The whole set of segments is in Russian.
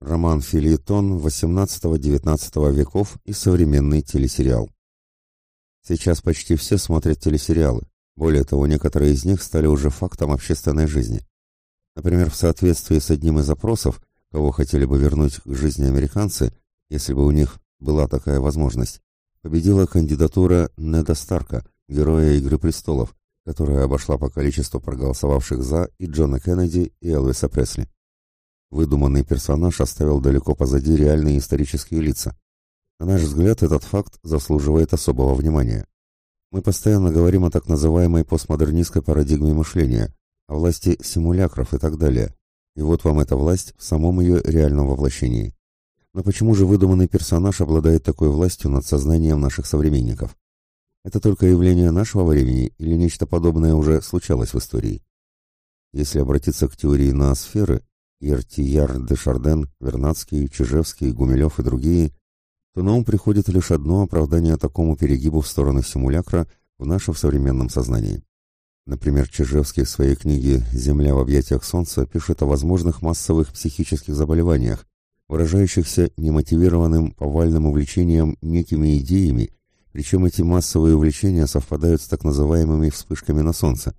Роман Филитон XVIII-XIX веков и современный телесериал. Сейчас почти все смотрят телесериалы. Более того, некоторые из них стали уже фактом общественной жизни. Например, в соответствии с одним из запросов, кого хотели бы вернуть к жизни американцы, если бы у них была такая возможность, победила кандидатура Неда Старка, героя «Игры престолов», которая обошла по количеству проголосовавших «за» и Джона Кеннеди, и Элвиса Пресли. Выдуманный персонаж оставил далеко позади реальные исторические лица. На наш взгляд, этот факт заслуживает особого внимания. Мы постоянно говорим о так называемой постмодернистской парадигме мышления, о власти симулякров и так далее. И вот вам эта власть в самом ее реальном воплощении. Но почему же выдуманный персонаж обладает такой властью над сознанием наших современников? Это только явление нашего времени или нечто подобное уже случалось в истории? Если обратиться к теории ноосферы, Иртияр, Дешарден, Вернадский, Чижевский, Гумилев и другие, то на ум приходит лишь одно оправдание такому перегибу в сторону симулякра в нашем современном сознании. Например, Чижевский в своей книге «Земля в объятиях Солнца» пишет о возможных массовых психических заболеваниях, выражающихся немотивированным повальным увлечением некими идеями, причем эти массовые увлечения совпадают с так называемыми вспышками на Солнце.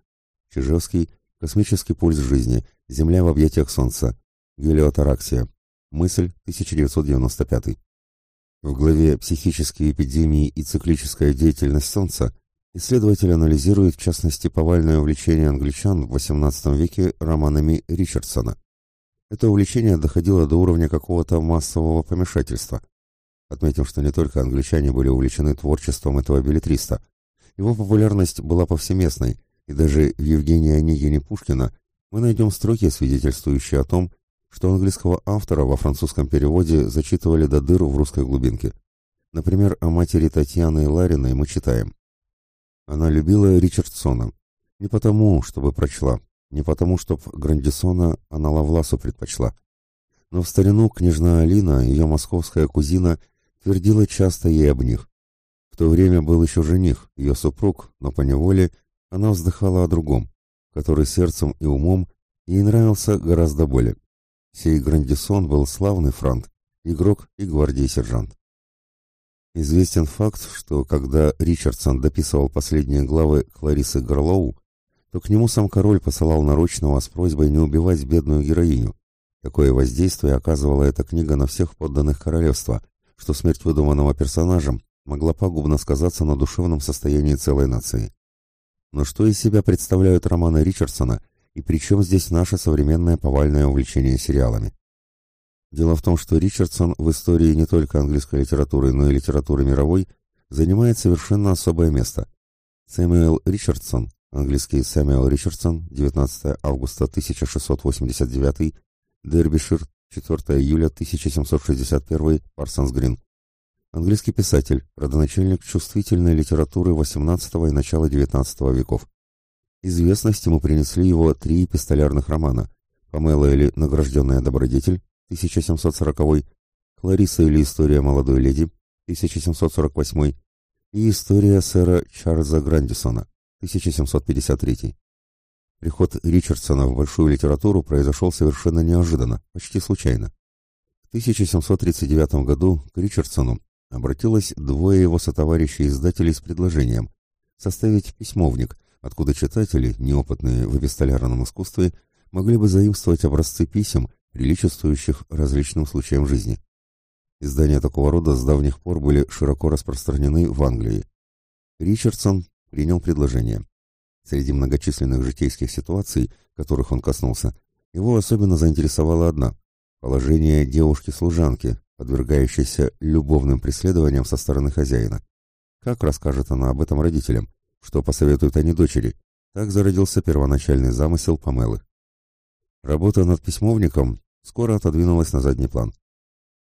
Чижевский Космический пульс жизни. Земля в объятиях Солнца. Гелиотараксия. Мысль 1995. В главе «Психические эпидемии и циклическая деятельность Солнца» исследователь анализирует в частности повальное увлечение англичан в XVIII веке романами Ричардсона. Это увлечение доходило до уровня какого-то массового помешательства. Отметим, что не только англичане были увлечены творчеством этого билетриста. Его популярность была повсеместной – и даже в Евгении Онегине Пушкина мы найдем строки, свидетельствующие о том, что английского автора во французском переводе зачитывали до дыр в русской глубинке. Например, о матери Татьяны Лариной мы читаем. Она любила Ричардсона. Не потому, чтобы прочла, не потому, чтоб Грандисона она Лавласу предпочла. Но в старину княжна Алина, ее московская кузина, твердила часто ей об них. В то время был еще жених, ее супруг, но по неволе она вздыхала о другом, который сердцем и умом ей нравился гораздо более. Сей Грандисон был славный франт, игрок и гвардии сержант. Известен факт, что когда Ричардсон дописывал последние главы Кларисы Горлоу, то к нему сам король посылал нарочного с просьбой не убивать бедную героиню. Такое воздействие оказывала эта книга на всех подданных королевства, что смерть выдуманного персонажем могла пагубно сказаться на душевном состоянии целой нации. Но что из себя представляют романы Ричардсона, и при чем здесь наше современное повальное увлечение сериалами? Дело в том, что Ричардсон в истории не только английской литературы, но и литературы мировой занимает совершенно особое место. Сэмюэл Ричардсон, английский Сэмюэл Ричардсон, 19 августа 1689, Дербишир, 4 июля 1761, Парсонс Грин, Английский писатель, родоначальник чувствительной литературы XVIII и начала XIX веков. Известность ему принесли его три эпистолярных романа «Памела или награжденная добродетель» 1740, «Клариса или история молодой леди» 1748 и «История сэра Чарльза Грандисона» 1753. Приход Ричардсона в большую литературу произошел совершенно неожиданно, почти случайно. В 1739 году к Ричардсону обратилось двое его сотоварищей-издателей с предложением составить письмовник, откуда читатели, неопытные в эпистолярном искусстве, могли бы заимствовать образцы писем, приличествующих различным случаям жизни. Издания такого рода с давних пор были широко распространены в Англии. Ричардсон принял предложение. Среди многочисленных житейских ситуаций, которых он коснулся, его особенно заинтересовала одна – положение девушки-служанки, подвергающейся любовным преследованиям со стороны хозяина. Как расскажет она об этом родителям? Что посоветуют они дочери? Так зародился первоначальный замысел Памелы. Работа над письмовником скоро отодвинулась на задний план.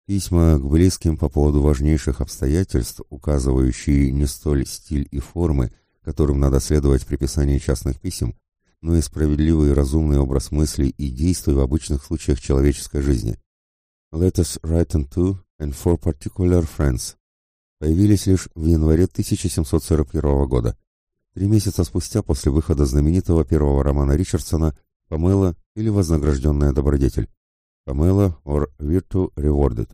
Письма к близким по поводу важнейших обстоятельств, указывающие не столь стиль и формы, которым надо следовать при писании частных писем, но и справедливый и разумный образ мыслей и действий в обычных случаях человеческой жизни. Let write to and for particular friends появились лишь в январе 1741 года, три месяца спустя после выхода знаменитого первого романа Ричардсона «Памела» или «Вознагражденная добродетель». Pamela or Virtue Rewarded,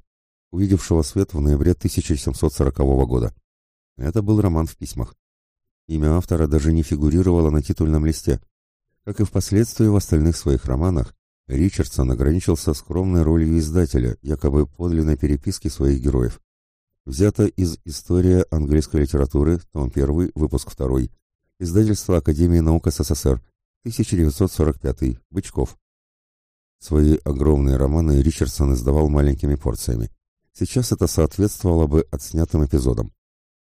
увидевшего свет в ноябре 1740 года. Это был роман в письмах. Имя автора даже не фигурировало на титульном листе. Как и впоследствии в остальных своих романах, Ричардсон ограничился скромной ролью издателя, якобы подлинной переписки своих героев. Взято из «История английской литературы», том 1, выпуск 2, издательство Академии наук СССР, 1945, Бычков. Свои огромные романы Ричардсон издавал маленькими порциями. Сейчас это соответствовало бы отснятым эпизодам.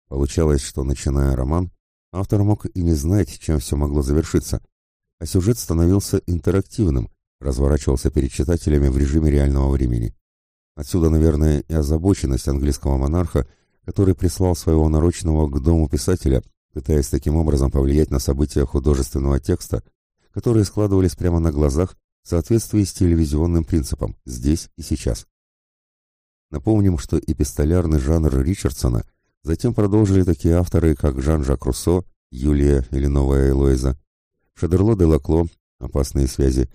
Получалось, что, начиная роман, автор мог и не знать, чем все могло завершиться, а сюжет становился интерактивным, разворачивался перед читателями в режиме реального времени. Отсюда, наверное, и озабоченность английского монарха, который прислал своего нарочного к дому писателя, пытаясь таким образом повлиять на события художественного текста, которые складывались прямо на глазах в соответствии с телевизионным принципом «здесь и сейчас». Напомним, что эпистолярный жанр Ричардсона затем продолжили такие авторы, как Жан-Жак Руссо, Юлия или Новая Элоиза, Шадерло де Лакло, «Опасные связи»,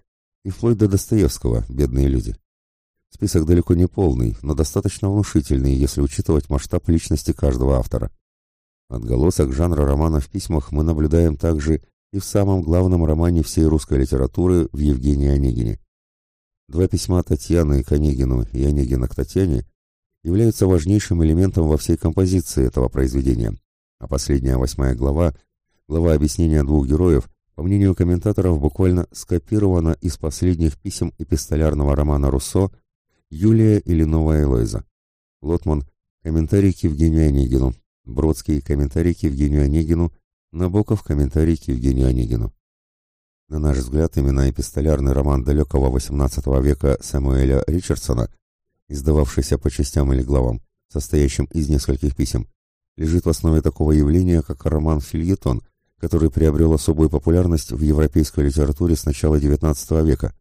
и вплоть до Достоевского «Бедные люди». Список далеко не полный, но достаточно внушительный, если учитывать масштаб личности каждого автора. Отголосок жанра романа в письмах мы наблюдаем также и в самом главном романе всей русской литературы в Евгении Онегине. Два письма Татьяны к Онегину и Онегина к Татьяне являются важнейшим элементом во всей композиции этого произведения, а последняя восьмая глава, глава объяснения двух героев, по мнению комментаторов, буквально скопирована из последних писем эпистолярного романа Руссо «Юлия или Новая Элойза». Лотман – комментарий к Евгению Онегину, Бродский – комментарий к Евгению Онегину, Набоков – комментарий к Евгению Онегину. На наш взгляд, именно эпистолярный роман далекого XVIII века Самуэля Ричардсона, издававшийся по частям или главам, состоящим из нескольких писем, лежит в основе такого явления, как роман-фильетон – который приобрел особую популярность в европейской литературе с начала XIX века.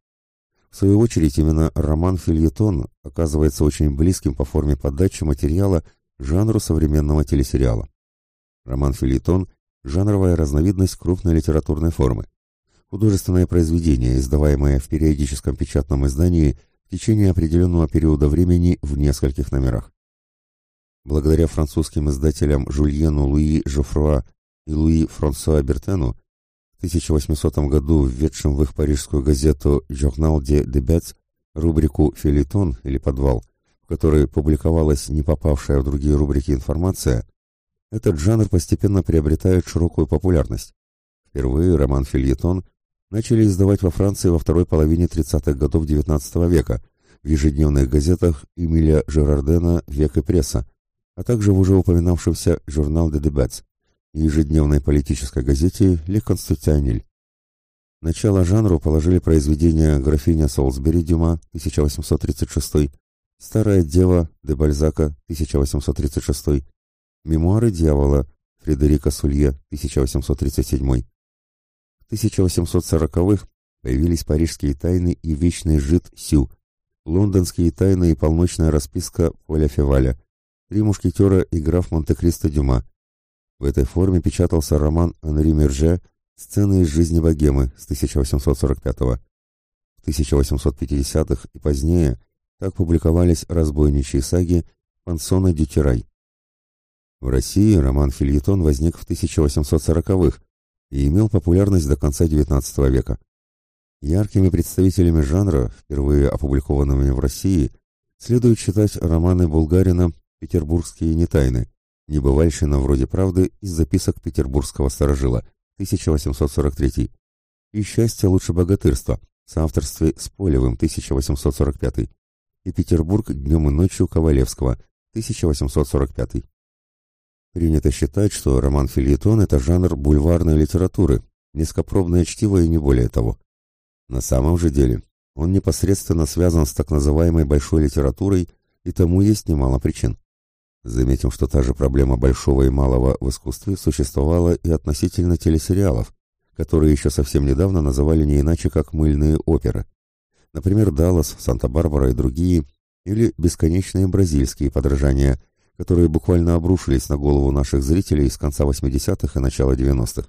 В свою очередь, именно роман-фильетон оказывается очень близким по форме подачи материала жанру современного телесериала. Роман-фильетон – жанровая разновидность крупной литературной формы. Художественное произведение, издаваемое в периодическом печатном издании в течение определенного периода времени в нескольких номерах. Благодаря французским издателям Жульену Луи Жофруа и Луи Франсуа Бертену, в 1800 году введшим в их парижскую газету «Журнал де Дебец» рубрику «Филитон» или «Подвал», в которой публиковалась не попавшая в другие рубрики информация, этот жанр постепенно приобретает широкую популярность. Впервые роман-фильетон начали издавать во Франции во второй половине 30-х годов XIX века в ежедневных газетах Эмиля Жерардена «Век и пресса», а также в уже упоминавшемся «Журнал де Дебец» ежедневной политической газете «Ле Конституционель». Начало жанру положили произведения графиня Солсбери Дюма 1836, Старая дева де Бальзака 1836, Мемуары дьявола Фредерика Сулье 1837. В 1840-х появились парижские тайны и вечный жид Сю, лондонские тайны и полночная расписка Поля Феваля, Три мушкетера и граф Монте-Кристо Дюма, в этой форме печатался роман Анри Мерже «Сцены из жизни богемы» с 1845 -го. В 1850-х и позднее так публиковались разбойничьи саги Пансона Дютерай. В России роман-фильетон возник в 1840-х и имел популярность до конца XIX века. Яркими представителями жанра, впервые опубликованными в России, следует считать романы Булгарина «Петербургские нетайны», Небывальщина вроде правды из записок петербургского сторожила, 1843. И «Счастье лучше богатырства» в соавторстве с Полевым, 1845. И «Петербург днем и ночью» Ковалевского, 1845. Принято считать, что роман-фильетон – это жанр бульварной литературы, низкопробное чтиво и не более того. На самом же деле он непосредственно связан с так называемой большой литературой, и тому есть немало причин. Заметим, что та же проблема большого и малого в искусстве существовала и относительно телесериалов, которые еще совсем недавно называли не иначе, как мыльные оперы. Например, «Даллас», «Санта-Барбара» и другие, или бесконечные бразильские подражания, которые буквально обрушились на голову наших зрителей с конца 80-х и начала 90-х.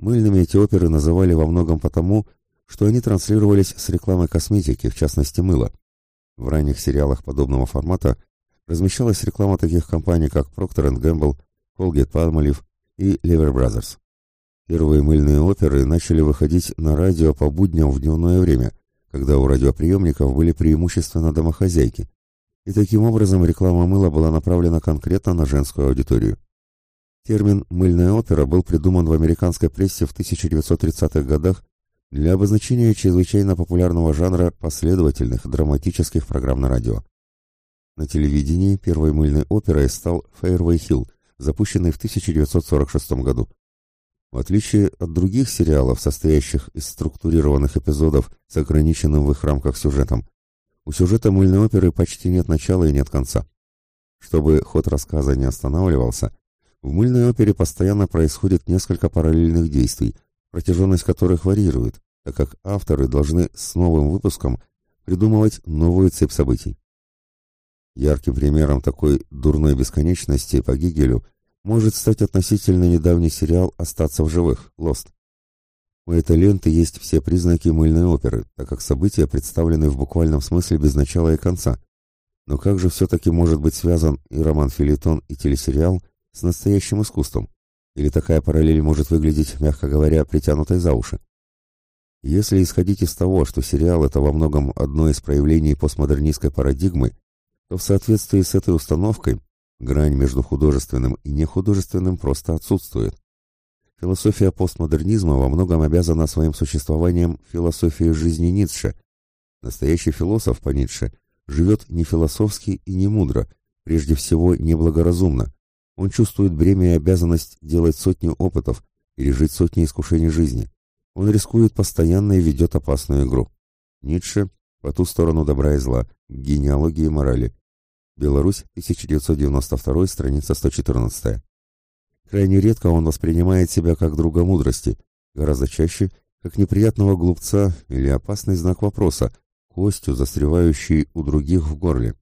Мыльными эти оперы называли во многом потому, что они транслировались с рекламой косметики, в частности мыла. В ранних сериалах подобного формата размещалась реклама таких компаний, как Procter Gamble, Colgate-Palmolive и Lever Brothers. Первые мыльные оперы начали выходить на радио по будням в дневное время, когда у радиоприемников были преимущественно домохозяйки, и таким образом реклама мыла была направлена конкретно на женскую аудиторию. Термин «мыльная опера» был придуман в американской прессе в 1930-х годах для обозначения чрезвычайно популярного жанра последовательных драматических программ на радио. На телевидении первой мыльной оперой стал «Фейервей Хилл», запущенный в 1946 году. В отличие от других сериалов, состоящих из структурированных эпизодов с ограниченным в их рамках сюжетом, у сюжета мыльной оперы почти нет начала и нет конца. Чтобы ход рассказа не останавливался, в мыльной опере постоянно происходит несколько параллельных действий, протяженность которых варьирует, так как авторы должны с новым выпуском придумывать новую цепь событий. Ярким примером такой дурной бесконечности по Гигелю может стать относительно недавний сериал «Остаться в живых» «Лост». У этой ленты есть все признаки мыльной оперы, так как события представлены в буквальном смысле без начала и конца. Но как же все-таки может быть связан и роман-филитон, и телесериал с настоящим искусством? Или такая параллель может выглядеть, мягко говоря, притянутой за уши? Если исходить из того, что сериал – это во многом одно из проявлений постмодернистской парадигмы, то в соответствии с этой установкой грань между художественным и нехудожественным просто отсутствует. Философия постмодернизма во многом обязана своим существованием философии жизни Ницше. Настоящий философ по Ницше живет не философски и не мудро, прежде всего неблагоразумно. Он чувствует бремя и обязанность делать сотни опытов, пережить сотни искушений жизни. Он рискует постоянно и ведет опасную игру. Ницше по ту сторону добра и зла, генеалогии морали. Беларусь, 1992, страница 114. Крайне редко он воспринимает себя как друга мудрости, гораздо чаще как неприятного глупца или опасный знак вопроса, костью, застревающий у других в горле.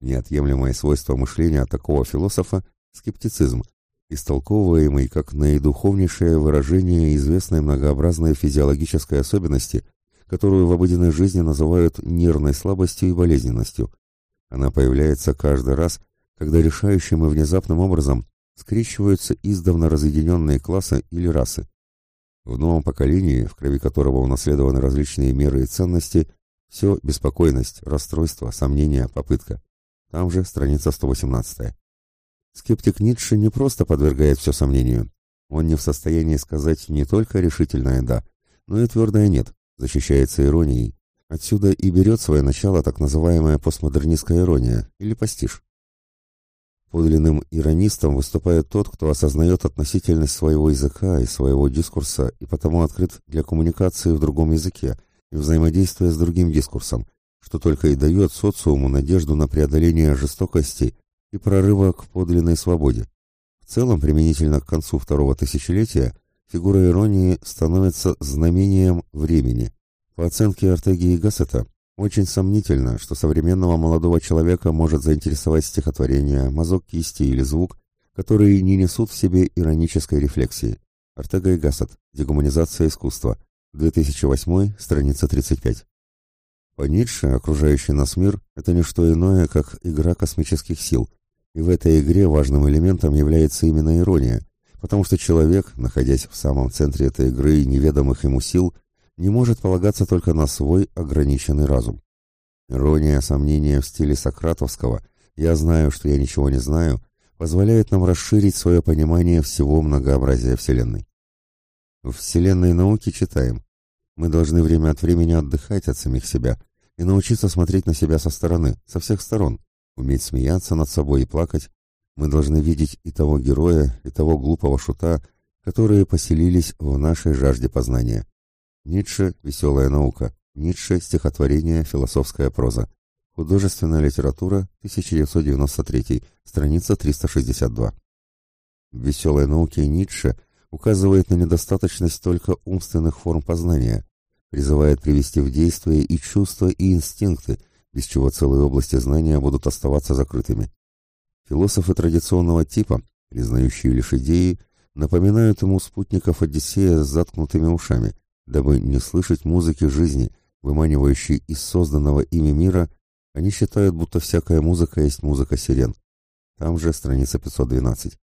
Неотъемлемое свойство мышления такого философа – скептицизм, истолковываемый как наидуховнейшее выражение известной многообразной физиологической особенности, которую в обыденной жизни называют нервной слабостью и болезненностью – она появляется каждый раз, когда решающим и внезапным образом скрещиваются издавна разъединенные классы или расы. В новом поколении, в крови которого унаследованы различные меры и ценности, все беспокойность, расстройство, сомнения, попытка. Там же страница 118. Скептик Ницше не просто подвергает все сомнению. Он не в состоянии сказать не только решительное «да», но и твердое «нет», защищается иронией, Отсюда и берет свое начало так называемая постмодернистская ирония, или пастиш. Подлинным иронистом выступает тот, кто осознает относительность своего языка и своего дискурса и потому открыт для коммуникации в другом языке и взаимодействия с другим дискурсом, что только и дает социуму надежду на преодоление жестокости и прорыва к подлинной свободе. В целом, применительно к концу второго тысячелетия, фигура иронии становится знамением времени, по оценке Артеги и Гассета, очень сомнительно, что современного молодого человека может заинтересовать стихотворение, мазок кисти или звук, которые не несут в себе иронической рефлексии. Артега и Гассет. Дегуманизация искусства. 2008, страница 35. По Ницше окружающий нас мир – это не что иное, как игра космических сил, и в этой игре важным элементом является именно ирония, потому что человек, находясь в самом центре этой игры неведомых ему сил – не может полагаться только на свой ограниченный разум. Ирония, сомнения в стиле Сократовского «я знаю, что я ничего не знаю» позволяет нам расширить свое понимание всего многообразия Вселенной. В Вселенной науки читаем «Мы должны время от времени отдыхать от самих себя и научиться смотреть на себя со стороны, со всех сторон, уметь смеяться над собой и плакать. Мы должны видеть и того героя, и того глупого шута, которые поселились в нашей жажде познания. Ницше «Веселая наука», Ницше «Стихотворение. Философская проза», Художественная литература, 1993, страница 362. В «Веселой науке» Ницше указывает на недостаточность только умственных форм познания, призывает привести в действие и чувства, и инстинкты, без чего целые области знания будут оставаться закрытыми. Философы традиционного типа, признающие лишь идеи, напоминают ему спутников Одиссея с заткнутыми ушами – дабы не слышать музыки жизни, выманивающей из созданного ими мира, они считают, будто всякая музыка есть музыка сирен. Там же страница 512.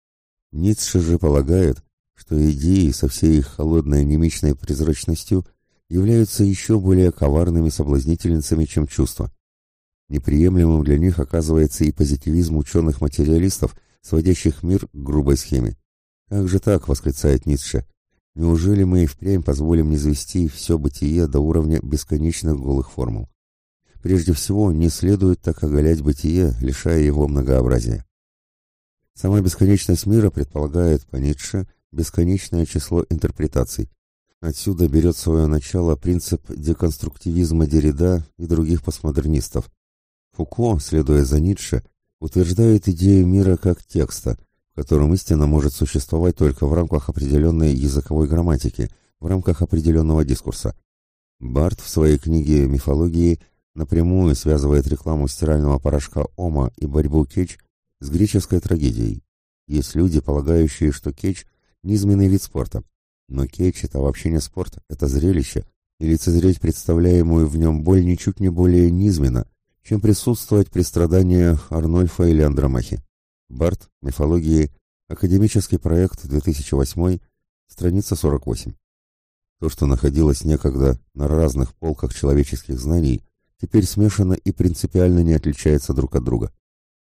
Ницше же полагает, что идеи со всей их холодной немичной призрачностью являются еще более коварными соблазнительницами, чем чувства. Неприемлемым для них оказывается и позитивизм ученых-материалистов, сводящих мир к грубой схеме. «Как же так?» — восклицает Ницше. «Неужели мы и впрямь позволим не завести все бытие до уровня бесконечных голых формул? Прежде всего, не следует так оголять бытие, лишая его многообразия. Сама бесконечность мира предполагает по Ницше бесконечное число интерпретаций. Отсюда берет свое начало принцип деконструктивизма Деррида и других постмодернистов. Фуко, следуя за Ницше, утверждает идею мира как текста, в котором истина может существовать только в рамках определенной языковой грамматики, в рамках определенного дискурса. Барт в своей книге «Мифологии» напрямую связывает рекламу стирального порошка Ома и борьбу Кетч с греческой трагедией. Есть люди, полагающие, что кетч – низменный вид спорта. Но кетч – это вообще не спорт, это зрелище, и лицезреть представляемую в нем боль ничуть не более низменно, чем присутствовать при страданиях Арнольфа или Андромахи. Барт, мифологии, академический проект 2008, страница 48. То, что находилось некогда на разных полках человеческих знаний, теперь смешано и принципиально не отличается друг от друга.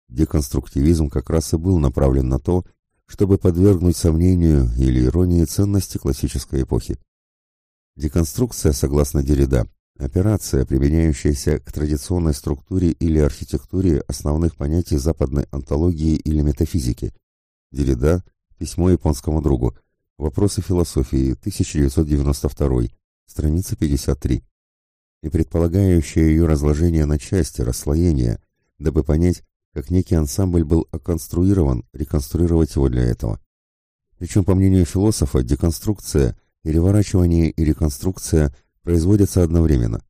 Деконструктивизм как раз и был направлен на то, чтобы подвергнуть сомнению или иронии ценности классической эпохи. Деконструкция, согласно Деррида, операция, применяющаяся к традиционной структуре или архитектуре основных понятий западной антологии или метафизики. Деррида, письмо японскому другу, вопросы философии, 1992, страница 53, и предполагающая ее разложение на части, расслоение, дабы понять, как некий ансамбль был оконструирован, реконструировать его для этого. Причем, по мнению философа, деконструкция, переворачивание и реконструкция производятся одновременно.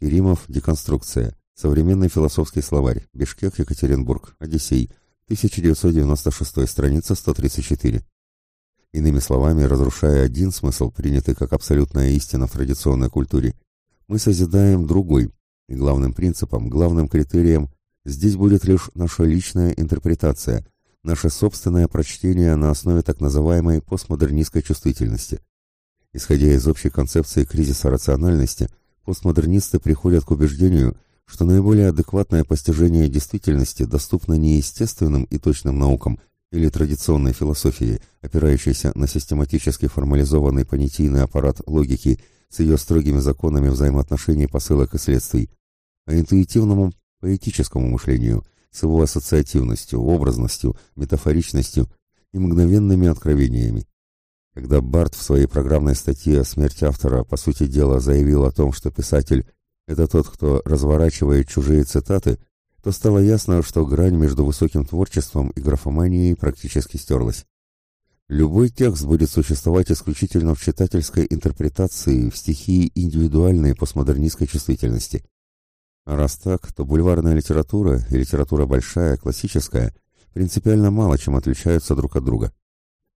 Керимов «Деконструкция», современный философский словарь, Бишкек, Екатеринбург, Одиссей, 1996, страница 134. Иными словами, разрушая один смысл, принятый как абсолютная истина в традиционной культуре, мы созидаем другой, и главным принципом, главным критерием Здесь будет лишь наша личная интерпретация, наше собственное прочтение на основе так называемой постмодернистской чувствительности. Исходя из общей концепции кризиса рациональности, постмодернисты приходят к убеждению, что наиболее адекватное постижение действительности доступно не естественным и точным наукам или традиционной философии, опирающейся на систематически формализованный понятийный аппарат логики с ее строгими законами взаимоотношений посылок и следствий, а интуитивному поэтическому мышлению, с его ассоциативностью, образностью, метафоричностью и мгновенными откровениями. Когда Барт в своей программной статье о смерти автора, по сути дела, заявил о том, что писатель – это тот, кто разворачивает чужие цитаты, то стало ясно, что грань между высоким творчеством и графоманией практически стерлась. Любой текст будет существовать исключительно в читательской интерпретации в стихии индивидуальной постмодернистской чувствительности – а раз так, то бульварная литература и литература большая, классическая, принципиально мало чем отличаются друг от друга.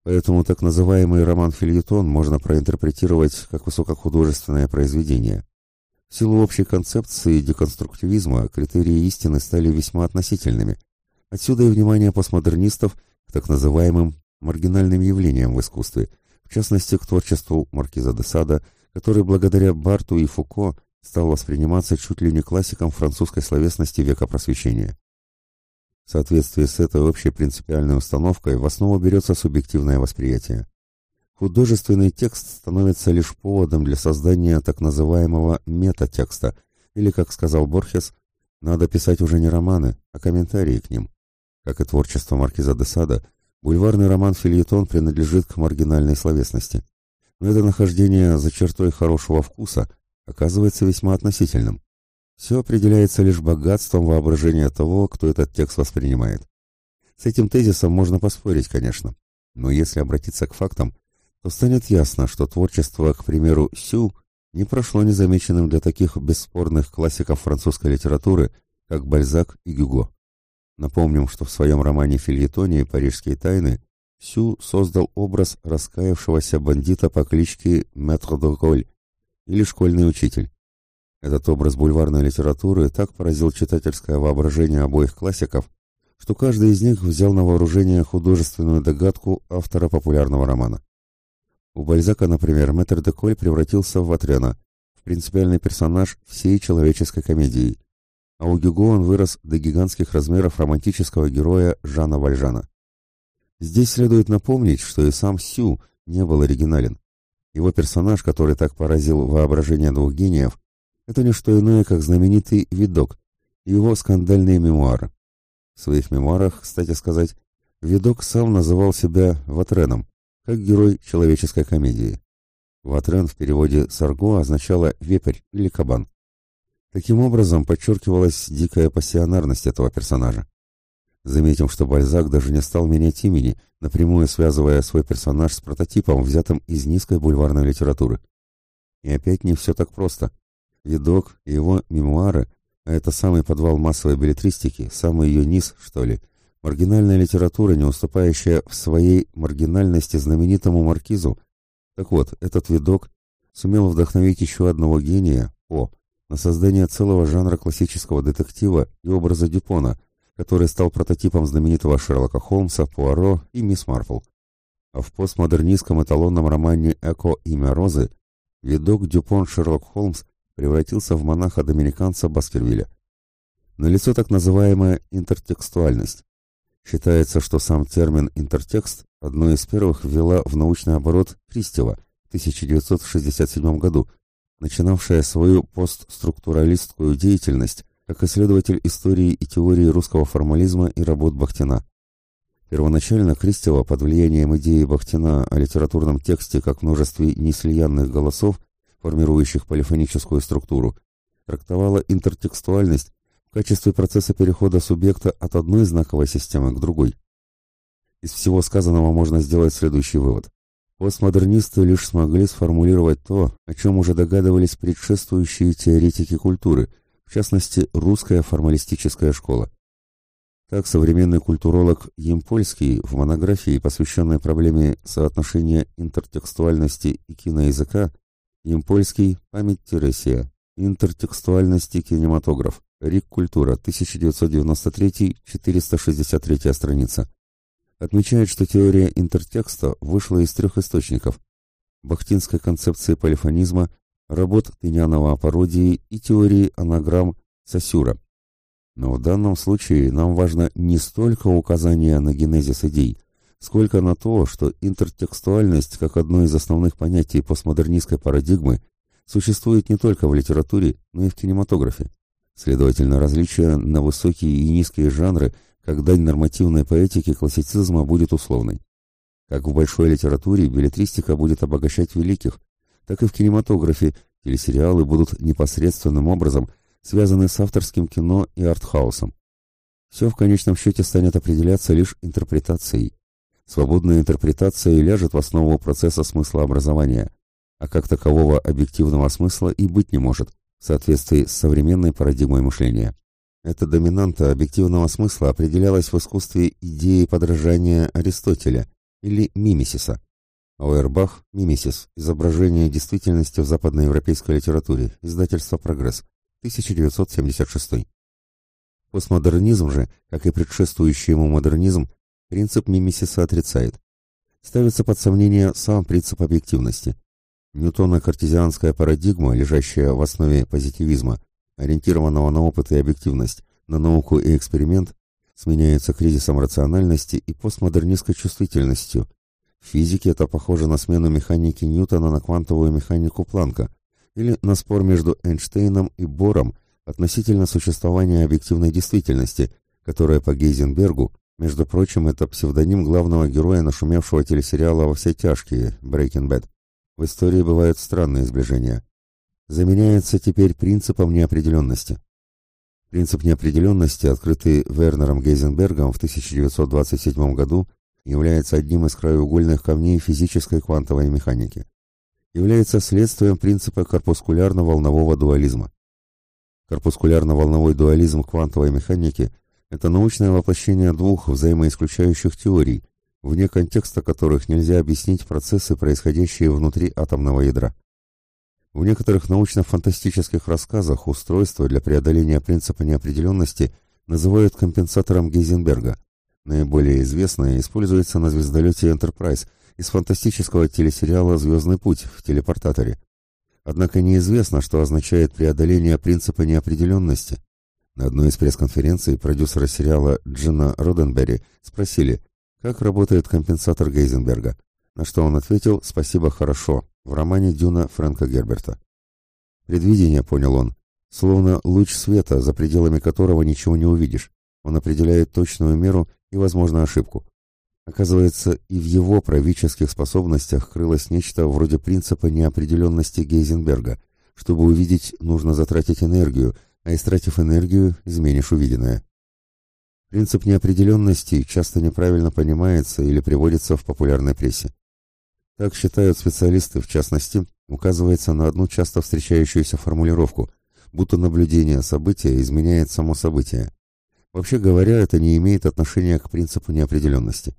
Поэтому так называемый роман-фильетон можно проинтерпретировать как высокохудожественное произведение. В силу общей концепции деконструктивизма критерии истины стали весьма относительными. Отсюда и внимание постмодернистов к так называемым маргинальным явлениям в искусстве, в частности к творчеству Маркиза де Сада, который благодаря Барту и Фуко стал восприниматься чуть ли не классиком французской словесности века просвещения. В соответствии с этой общей принципиальной установкой в основу берется субъективное восприятие. Художественный текст становится лишь поводом для создания так называемого метатекста, или, как сказал Борхес, надо писать уже не романы, а комментарии к ним. Как и творчество Маркиза де Сада, бульварный роман «Фильетон» принадлежит к маргинальной словесности. Но это нахождение за чертой хорошего вкуса – оказывается весьма относительным. Все определяется лишь богатством воображения того, кто этот текст воспринимает. С этим тезисом можно поспорить, конечно, но если обратиться к фактам, то станет ясно, что творчество, к примеру, Сю не прошло незамеченным для таких бесспорных классиков французской литературы, как Бальзак и Гюго. Напомним, что в своем романе «Фильетоне. Парижские тайны» Сю создал образ раскаявшегося бандита по кличке Метро де или школьный учитель. Этот образ бульварной литературы так поразил читательское воображение обоих классиков, что каждый из них взял на вооружение художественную догадку автора популярного романа. У Бальзака, например, мэтр де Коль превратился в Ватрена, в принципиальный персонаж всей человеческой комедии, а у Гюго он вырос до гигантских размеров романтического героя Жана Вальжана. Здесь следует напомнить, что и сам Сю не был оригинален. Его персонаж, который так поразил воображение двух гениев, это не что иное, как знаменитый «Видок» его скандальные мемуары. В своих мемуарах, кстати сказать, Видок сам называл себя Ватреном, как герой человеческой комедии. Ватрен в переводе с арго означало «вепрь» или «кабан». Таким образом подчеркивалась дикая пассионарность этого персонажа. Заметим, что Бальзак даже не стал менять имени, напрямую связывая свой персонаж с прототипом, взятым из низкой бульварной литературы. И опять не все так просто. Видок и его мемуары, а это самый подвал массовой билетристики, самый ее низ, что ли, маргинальная литература, не уступающая в своей маргинальности знаменитому маркизу. Так вот, этот видок сумел вдохновить еще одного гения, О, на создание целого жанра классического детектива и образа Дюпона, который стал прототипом знаменитого Шерлока Холмса, Пуаро и мисс Марпл. А в постмодернистском эталонном романе «Эко. Имя Розы» видок Дюпон Шерлок Холмс превратился в монаха-доминиканца Баскервилля. Налицо так называемая интертекстуальность. Считается, что сам термин «интертекст» одной из первых ввела в научный оборот Кристева в 1967 году – начинавшая свою постструктуралистскую деятельность как исследователь истории и теории русского формализма и работ Бахтина. Первоначально Кристева под влиянием идеи Бахтина о литературном тексте как множестве неслиянных голосов, формирующих полифоническую структуру, трактовала интертекстуальность в качестве процесса перехода субъекта от одной знаковой системы к другой. Из всего сказанного можно сделать следующий вывод. Постмодернисты лишь смогли сформулировать то, о чем уже догадывались предшествующие теоретики культуры, в частности, русская формалистическая школа. Так современный культуролог Емпольский в монографии, посвященной проблеме соотношения интертекстуальности и киноязыка, Емпольский «Память Тересия. Интертекстуальность и кинематограф. Рик Культура. 1993. 463 страница отмечает, что теория интертекста вышла из трех источников – бахтинской концепции полифонизма, работ Тынянова о пародии и теории анаграмм Сосюра. Но в данном случае нам важно не столько указание на генезис идей, сколько на то, что интертекстуальность, как одно из основных понятий постмодернистской парадигмы, существует не только в литературе, но и в кинематографе. Следовательно, различия на высокие и низкие жанры – как дань нормативной поэтики классицизма будет условной. Как в большой литературе билетристика будет обогащать великих, так и в кинематографе телесериалы будут непосредственным образом связаны с авторским кино и артхаусом. Все в конечном счете станет определяться лишь интерпретацией. Свободная интерпретация ляжет в основу процесса смыслообразования, а как такового объективного смысла и быть не может в соответствии с современной парадигмой мышления. Эта доминанта объективного смысла определялась в искусстве идеей подражания Аристотеля или мимесиса. Ауэрбах «Мимесис. Изображение действительности в западноевропейской литературе. Издательство «Прогресс». 1976. Постмодернизм же, как и предшествующий ему модернизм, принцип мимесиса отрицает. Ставится под сомнение сам принцип объективности. Ньютона-картезианская парадигма, лежащая в основе позитивизма, ориентированного на опыт и объективность, на науку и эксперимент, сменяется кризисом рациональности и постмодернистской чувствительностью. В физике это похоже на смену механики Ньютона на квантовую механику Планка или на спор между Эйнштейном и Бором относительно существования объективной действительности, которая по Гейзенбергу, между прочим, это псевдоним главного героя нашумевшего телесериала «Во все тяжкие» Breaking Bad. В истории бывают странные сближения заменяется теперь принципом неопределенности. Принцип неопределенности, открытый Вернером Гейзенбергом в 1927 году, является одним из краеугольных камней физической квантовой механики. Является следствием принципа корпускулярно-волнового дуализма. Корпускулярно-волновой дуализм квантовой механики – это научное воплощение двух взаимоисключающих теорий, вне контекста которых нельзя объяснить процессы, происходящие внутри атомного ядра. В некоторых научно-фантастических рассказах устройство для преодоления принципа неопределенности называют компенсатором Гейзенберга. Наиболее известное используется на звездолете Enterprise из фантастического телесериала «Звездный путь» в телепортаторе. Однако неизвестно, что означает преодоление принципа неопределенности. На одной из пресс-конференций продюсера сериала Джина Роденберри спросили, как работает компенсатор Гейзенберга, на что он ответил «Спасибо, хорошо» в романе «Дюна» Фрэнка Герберта. Предвидение, понял он, словно луч света, за пределами которого ничего не увидишь. Он определяет точную меру и, возможно, ошибку. Оказывается, и в его правительских способностях крылось нечто вроде принципа неопределенности Гейзенберга. Чтобы увидеть, нужно затратить энергию, а истратив энергию, изменишь увиденное. Принцип неопределенности часто неправильно понимается или приводится в популярной прессе. Так считают специалисты, в частности, указывается на одну часто встречающуюся формулировку, будто наблюдение события изменяет само событие. Вообще говоря, это не имеет отношения к принципу неопределенности.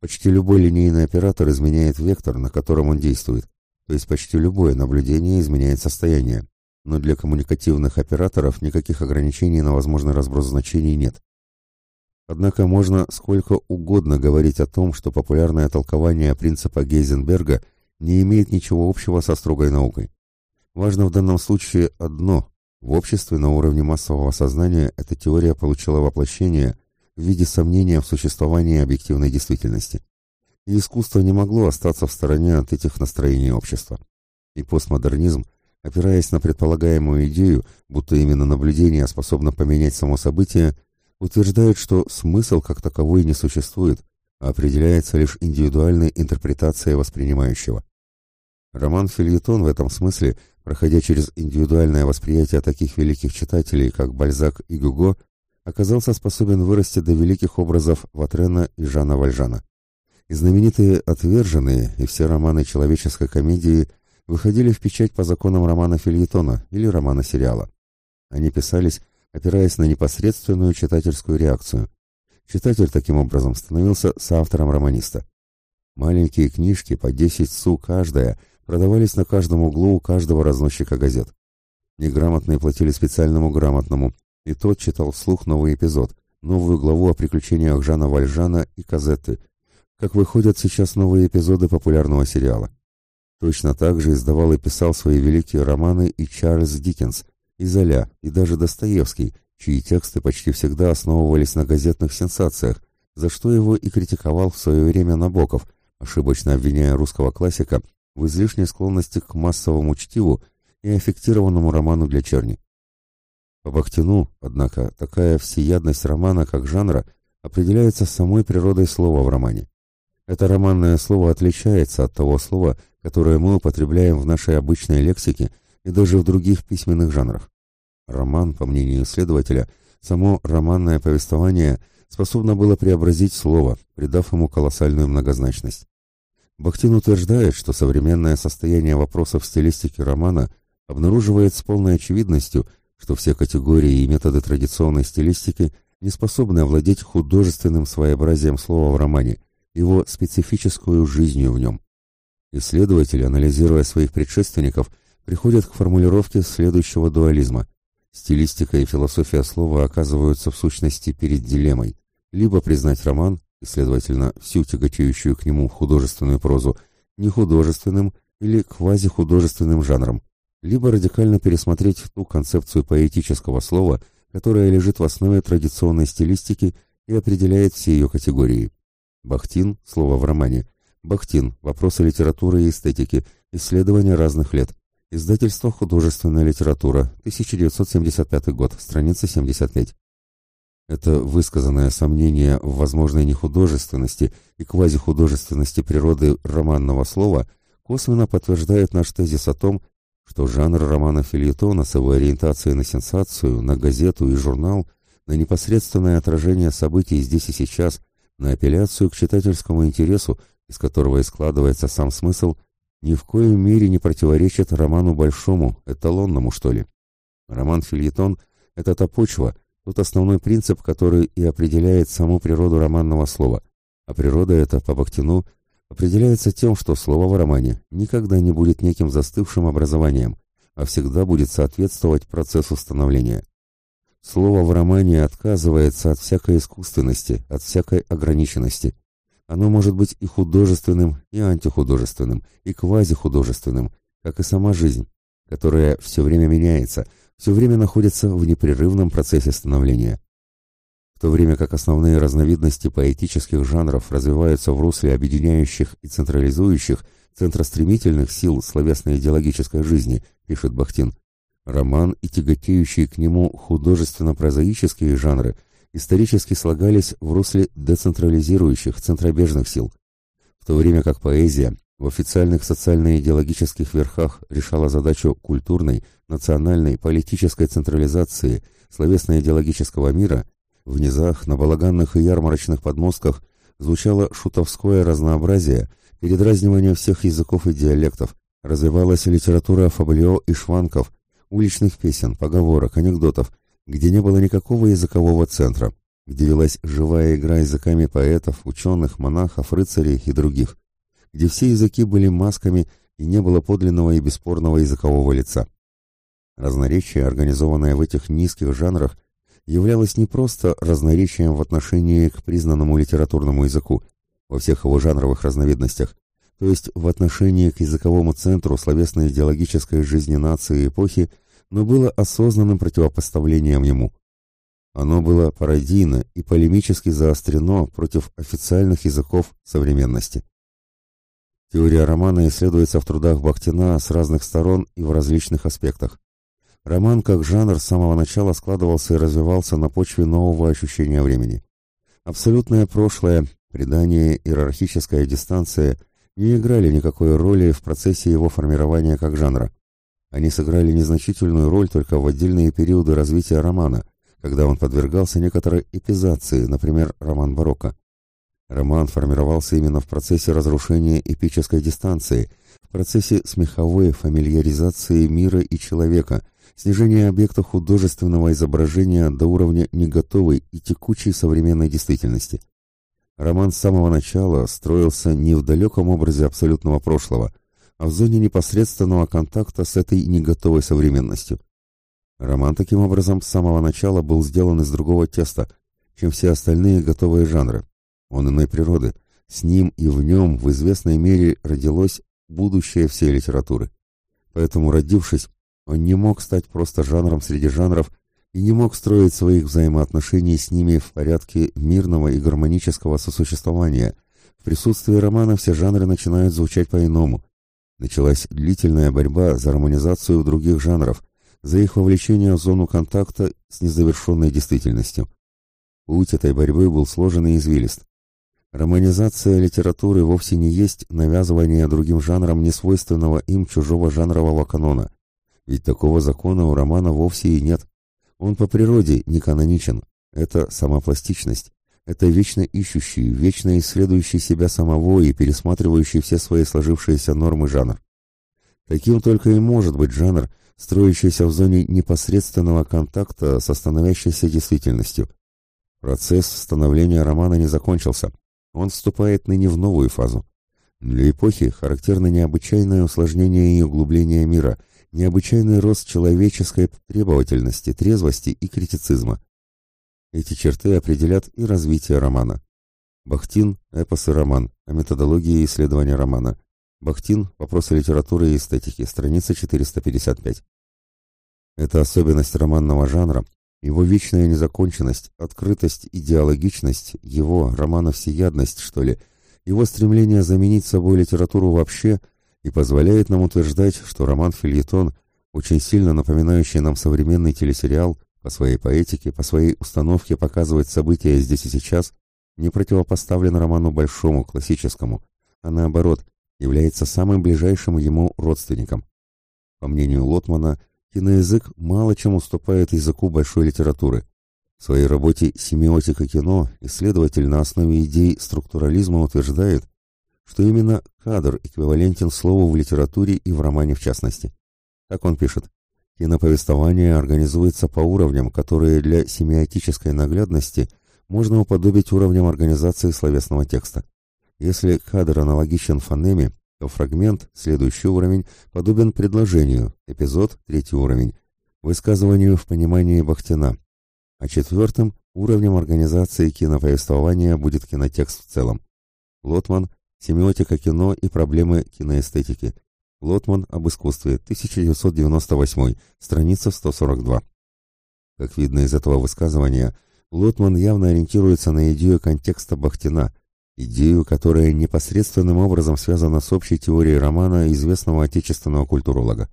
Почти любой линейный оператор изменяет вектор, на котором он действует, то есть почти любое наблюдение изменяет состояние. Но для коммуникативных операторов никаких ограничений на возможный разброс значений нет. Однако можно сколько угодно говорить о том, что популярное толкование принципа Гейзенберга не имеет ничего общего со строгой наукой. Важно в данном случае одно. В обществе на уровне массового сознания эта теория получила воплощение в виде сомнения в существовании объективной действительности. И искусство не могло остаться в стороне от этих настроений общества. И постмодернизм, опираясь на предполагаемую идею, будто именно наблюдение способно поменять само событие, утверждают, что смысл как таковой не существует, а определяется лишь индивидуальной интерпретацией воспринимающего. Роман-фильетон в этом смысле, проходя через индивидуальное восприятие таких великих читателей, как Бальзак и Гюго, оказался способен вырасти до великих образов Ватрена и Жана Вальжана. И знаменитые «Отверженные» и все романы человеческой комедии выходили в печать по законам романа-фильетона или романа-сериала. Они писались опираясь на непосредственную читательскую реакцию. Читатель таким образом становился соавтором романиста. Маленькие книжки по 10 су каждая продавались на каждом углу у каждого разносчика газет. Неграмотные платили специальному грамотному, и тот читал вслух новый эпизод, новую главу о приключениях Жана Вальжана и Казетты, как выходят сейчас новые эпизоды популярного сериала. Точно так же издавал и писал свои великие романы и Чарльз Диккенс, и Золя, и даже Достоевский, чьи тексты почти всегда основывались на газетных сенсациях, за что его и критиковал в свое время Набоков, ошибочно обвиняя русского классика в излишней склонности к массовому чтиву и аффектированному роману для черни. По Бахтину, однако, такая всеядность романа как жанра определяется самой природой слова в романе. Это романное слово отличается от того слова, которое мы употребляем в нашей обычной лексике и даже в других письменных жанрах. Роман, по мнению исследователя, само романное повествование способно было преобразить слово, придав ему колоссальную многозначность. Бахтин утверждает, что современное состояние вопросов стилистики романа обнаруживает с полной очевидностью, что все категории и методы традиционной стилистики не способны овладеть художественным своеобразием слова в романе, его специфическую жизнью в нем. Исследователи, анализируя своих предшественников, приходят к формулировке следующего дуализма. Стилистика и философия слова оказываются в сущности перед дилеммой. Либо признать роман, и, следовательно, всю тяготеющую к нему художественную прозу, нехудожественным или квазихудожественным жанром, либо радикально пересмотреть ту концепцию поэтического слова, которая лежит в основе традиционной стилистики и определяет все ее категории. Бахтин – слово в романе. Бахтин – вопросы литературы и эстетики, исследования разных лет. Издательство «Художественная литература», 1975 год, страница 75. Это высказанное сомнение в возможной нехудожественности и квазихудожественности природы романного слова косвенно подтверждает наш тезис о том, что жанр романа фельетона с его ориентацией на сенсацию, на газету и журнал, на непосредственное отражение событий здесь и сейчас, на апелляцию к читательскому интересу, из которого и складывается сам смысл – ни в коем мере не противоречит роману большому, эталонному, что ли. Роман-фильетон — это та почва, тот основной принцип, который и определяет саму природу романного слова. А природа эта, по Бахтину, определяется тем, что слово в романе никогда не будет неким застывшим образованием, а всегда будет соответствовать процессу становления. Слово в романе отказывается от всякой искусственности, от всякой ограниченности. Оно может быть и художественным, и антихудожественным, и квазихудожественным, как и сама жизнь, которая все время меняется, все время находится в непрерывном процессе становления. В то время как основные разновидности поэтических жанров развиваются в русле объединяющих и централизующих, центростремительных сил словесно-идеологической жизни, пишет Бахтин, Роман и тяготеющие к нему художественно-прозаические жанры исторически слагались в русле децентрализирующих, центробежных сил, в то время как поэзия в официальных социально-идеологических верхах решала задачу культурной, национальной, политической централизации словесно-идеологического мира, в низах, на балаганных и ярмарочных подмостках звучало шутовское разнообразие, передразнивание всех языков и диалектов, развивалась литература фаблио и шванков, уличных песен, поговорок, анекдотов, где не было никакого языкового центра, где велась живая игра языками поэтов, ученых, монахов, рыцарей и других, где все языки были масками и не было подлинного и бесспорного языкового лица. Разноречие, организованное в этих низких жанрах, являлось не просто разноречием в отношении к признанному литературному языку во всех его жанровых разновидностях, то есть в отношении к языковому центру словесно-идеологической жизни нации эпохи, но было осознанным противопоставлением ему. Оно было пародийно и полемически заострено против официальных языков современности. Теория романа исследуется в трудах Бахтина с разных сторон и в различных аспектах. Роман как жанр с самого начала складывался и развивался на почве нового ощущения времени. Абсолютное прошлое, предание, иерархическая дистанция – не играли никакой роли в процессе его формирования как жанра. Они сыграли незначительную роль только в отдельные периоды развития романа, когда он подвергался некоторой эпизации, например, роман барокко. Роман формировался именно в процессе разрушения эпической дистанции, в процессе смеховой фамильяризации мира и человека, снижения объекта художественного изображения до уровня неготовой и текучей современной действительности. Роман с самого начала строился не в далеком образе абсолютного прошлого, а в зоне непосредственного контакта с этой неготовой современностью. Роман таким образом с самого начала был сделан из другого теста, чем все остальные готовые жанры. Он иной природы. С ним и в нем в известной мере родилось будущее всей литературы. Поэтому, родившись, он не мог стать просто жанром среди жанров и не мог строить своих взаимоотношений с ними в порядке мирного и гармонического сосуществования. В присутствии романа все жанры начинают звучать по-иному. Началась длительная борьба за гармонизацию других жанров, за их вовлечение в зону контакта с незавершенной действительностью. Путь этой борьбы был сложен и извилист. Романизация литературы вовсе не есть навязывание другим жанрам несвойственного им чужого жанрового канона. Ведь такого закона у романа вовсе и нет. Он по природе не каноничен. Это самопластичность. Это вечно ищущий, вечно исследующий себя самого и пересматривающий все свои сложившиеся нормы жанр. Таким только и может быть жанр, строящийся в зоне непосредственного контакта со становящейся действительностью. Процесс становления романа не закончился. Он вступает ныне в новую фазу. Для эпохи характерно необычайное усложнение и углубление мира – необычайный рост человеческой требовательности, трезвости и критицизма. Эти черты определят и развитие романа. Бахтин – эпос и роман, о методологии исследования романа. Бахтин – вопросы литературы и эстетики, страница 455. Это особенность романного жанра, его вечная незаконченность, открытость, идеологичность, его, романа всеядность, что ли, его стремление заменить собой литературу вообще – и позволяет нам утверждать, что роман-фильетон, очень сильно напоминающий нам современный телесериал, по своей поэтике, по своей установке показывать события здесь и сейчас, не противопоставлен роману большому, классическому, а наоборот, является самым ближайшим ему родственником. По мнению Лотмана, киноязык мало чем уступает языку большой литературы. В своей работе «Семиотика кино» исследователь на основе идей структурализма утверждает, что именно кадр эквивалентен слову в литературе и в романе в частности. Так он пишет. Киноповествование организуется по уровням, которые для семиотической наглядности можно уподобить уровням организации словесного текста. Если кадр аналогичен фонеме, то фрагмент, следующий уровень, подобен предложению, эпизод, третий уровень, высказыванию в понимании Бахтина, а четвертым уровнем организации киноповествования будет кинотекст в целом. Лотман «Семиотика кино и проблемы киноэстетики». Лотман об искусстве, 1998, страница 142. Как видно из этого высказывания, Лотман явно ориентируется на идею контекста Бахтина, идею, которая непосредственным образом связана с общей теорией романа известного отечественного культуролога.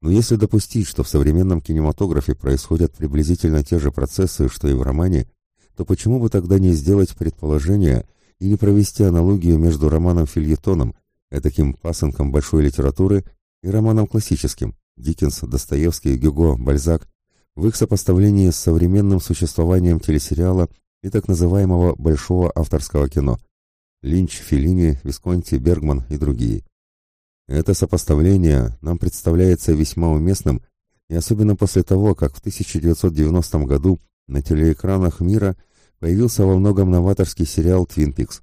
Но если допустить, что в современном кинематографе происходят приблизительно те же процессы, что и в романе, то почему бы тогда не сделать предположение и не провести аналогию между романом-фильетоном, таким пасынком большой литературы, и романом классическим Диккенс, Достоевский, Гюго, Бальзак, в их сопоставлении с современным существованием телесериала и так называемого большого авторского кино Линч, Феллини, Висконти, Бергман и другие. Это сопоставление нам представляется весьма уместным, и особенно после того, как в 1990 году на телеэкранах мира появился во многом новаторский сериал «Твин Пикс».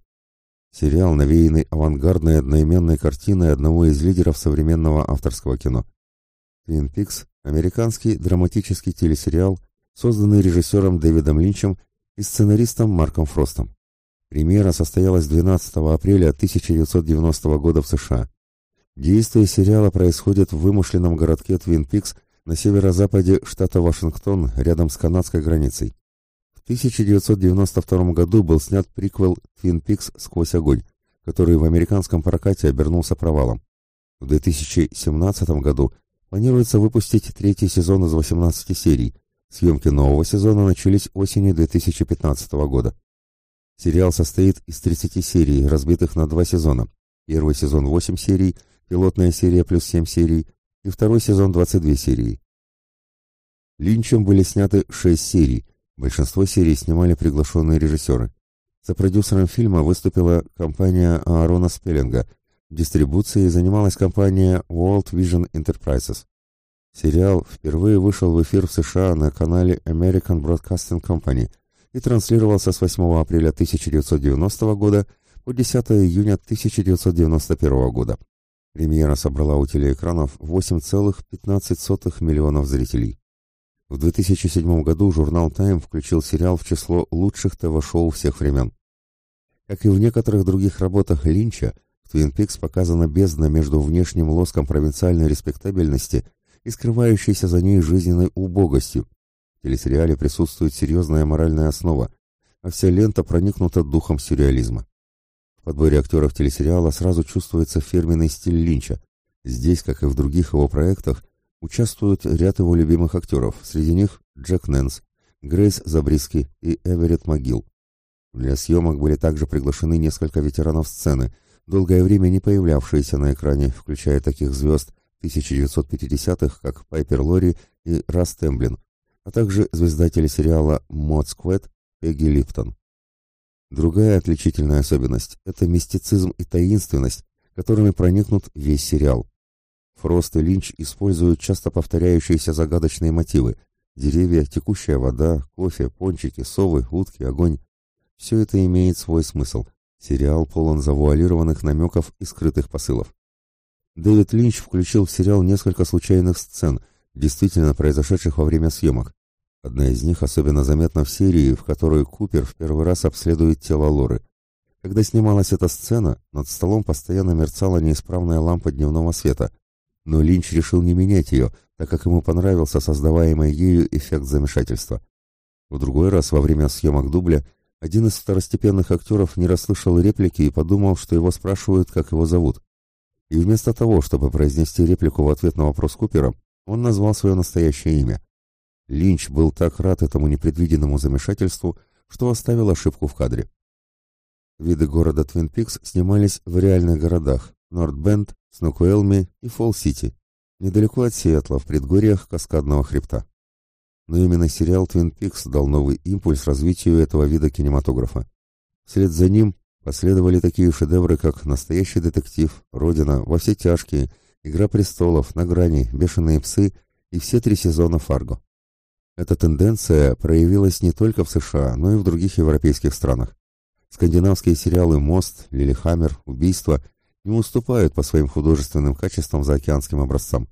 Сериал, навеянный авангардной одноименной картиной одного из лидеров современного авторского кино. «Твин Пикс» — американский драматический телесериал, созданный режиссером Дэвидом Линчем и сценаристом Марком Фростом. Премьера состоялась 12 апреля 1990 года в США. Действие сериала происходит в вымышленном городке Твин Пикс на северо-западе штата Вашингтон, рядом с канадской границей. В 1992 году был снят приквел «Твин Пикс. Сквозь огонь», который в американском прокате обернулся провалом. В 2017 году планируется выпустить третий сезон из 18 серий. Съемки нового сезона начались осенью 2015 года. Сериал состоит из 30 серий, разбитых на два сезона. Первый сезон 8 серий – пилотная серия плюс 7 серий, и второй сезон 22 серии. Линчем были сняты 6 серий, большинство серий снимали приглашенные режиссеры. За продюсером фильма выступила компания Аарона Спеллинга, дистрибуцией занималась компания World Vision Enterprises. Сериал впервые вышел в эфир в США на канале American Broadcasting Company и транслировался с 8 апреля 1990 года по 10 июня 1991 года. Премьера собрала у телеэкранов 8,15 миллионов зрителей. В 2007 году журнал Time включил сериал в число лучших ТВ-шоу всех времен. Как и в некоторых других работах Линча, в Twin Peaks показана бездна между внешним лоском провинциальной респектабельности и скрывающейся за ней жизненной убогостью. В телесериале присутствует серьезная моральная основа, а вся лента проникнута духом сюрреализма. В подборе актеров телесериала сразу чувствуется фирменный стиль Линча. Здесь, как и в других его проектах, участвуют ряд его любимых актеров, среди них Джек Нэнс, Грейс Забриски и Эверетт Могил. Для съемок были также приглашены несколько ветеранов сцены, долгое время не появлявшиеся на экране, включая таких звезд 1950-х, как Пайпер Лори и Рас Темблин, а также звезда телесериала «Мод Сквет» Пегги Липтон. Другая отличительная особенность – это мистицизм и таинственность, которыми проникнут весь сериал. Фрост и Линч используют часто повторяющиеся загадочные мотивы – деревья, текущая вода, кофе, пончики, совы, утки, огонь. Все это имеет свой смысл. Сериал полон завуалированных намеков и скрытых посылов. Дэвид Линч включил в сериал несколько случайных сцен, действительно произошедших во время съемок. Одна из них особенно заметна в серии, в которой Купер в первый раз обследует тело Лоры. Когда снималась эта сцена, над столом постоянно мерцала неисправная лампа дневного света, но Линч решил не менять ее, так как ему понравился создаваемый ею эффект замешательства. В другой раз, во время съемок дубля, один из второстепенных актеров не расслышал реплики и подумал, что его спрашивают, как его зовут. И вместо того, чтобы произнести реплику в ответ на вопрос Купера, он назвал свое настоящее имя. Линч был так рад этому непредвиденному замешательству, что оставил ошибку в кадре. Виды города Твин Пикс снимались в реальных городах Норт-Бенд, Снукуэлми и Фолл-Сити, недалеко от Сиэтла, в предгорьях Каскадного хребта. Но именно сериал «Твин Пикс» дал новый импульс развитию этого вида кинематографа. Вслед за ним последовали такие шедевры, как «Настоящий детектив», «Родина», «Во все тяжкие», «Игра престолов», «На грани», «Бешеные псы» и все три сезона «Фарго». Эта тенденция проявилась не только в США, но и в других европейских странах. Скандинавские сериалы «Мост», «Лилихаммер», «Убийство» не уступают по своим художественным качествам заокеанским образцам.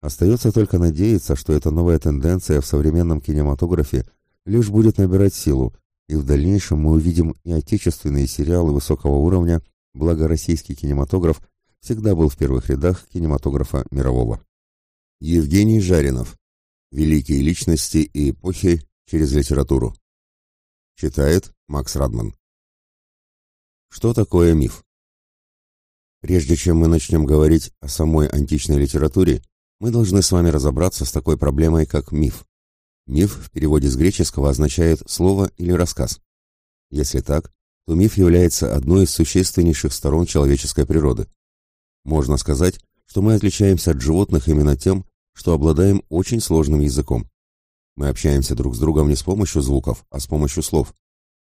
Остается только надеяться, что эта новая тенденция в современном кинематографе лишь будет набирать силу, и в дальнейшем мы увидим и отечественные сериалы высокого уровня, благо российский кинематограф всегда был в первых рядах кинематографа мирового. Евгений Жаринов. Великие личности и эпохи через литературу. Читает Макс Радман. Что такое миф? Прежде чем мы начнем говорить о самой античной литературе, мы должны с вами разобраться с такой проблемой, как миф. Миф в переводе с греческого означает слово или рассказ. Если так, то миф является одной из существеннейших сторон человеческой природы. Можно сказать, что мы отличаемся от животных именно тем, что обладаем очень сложным языком. Мы общаемся друг с другом не с помощью звуков, а с помощью слов.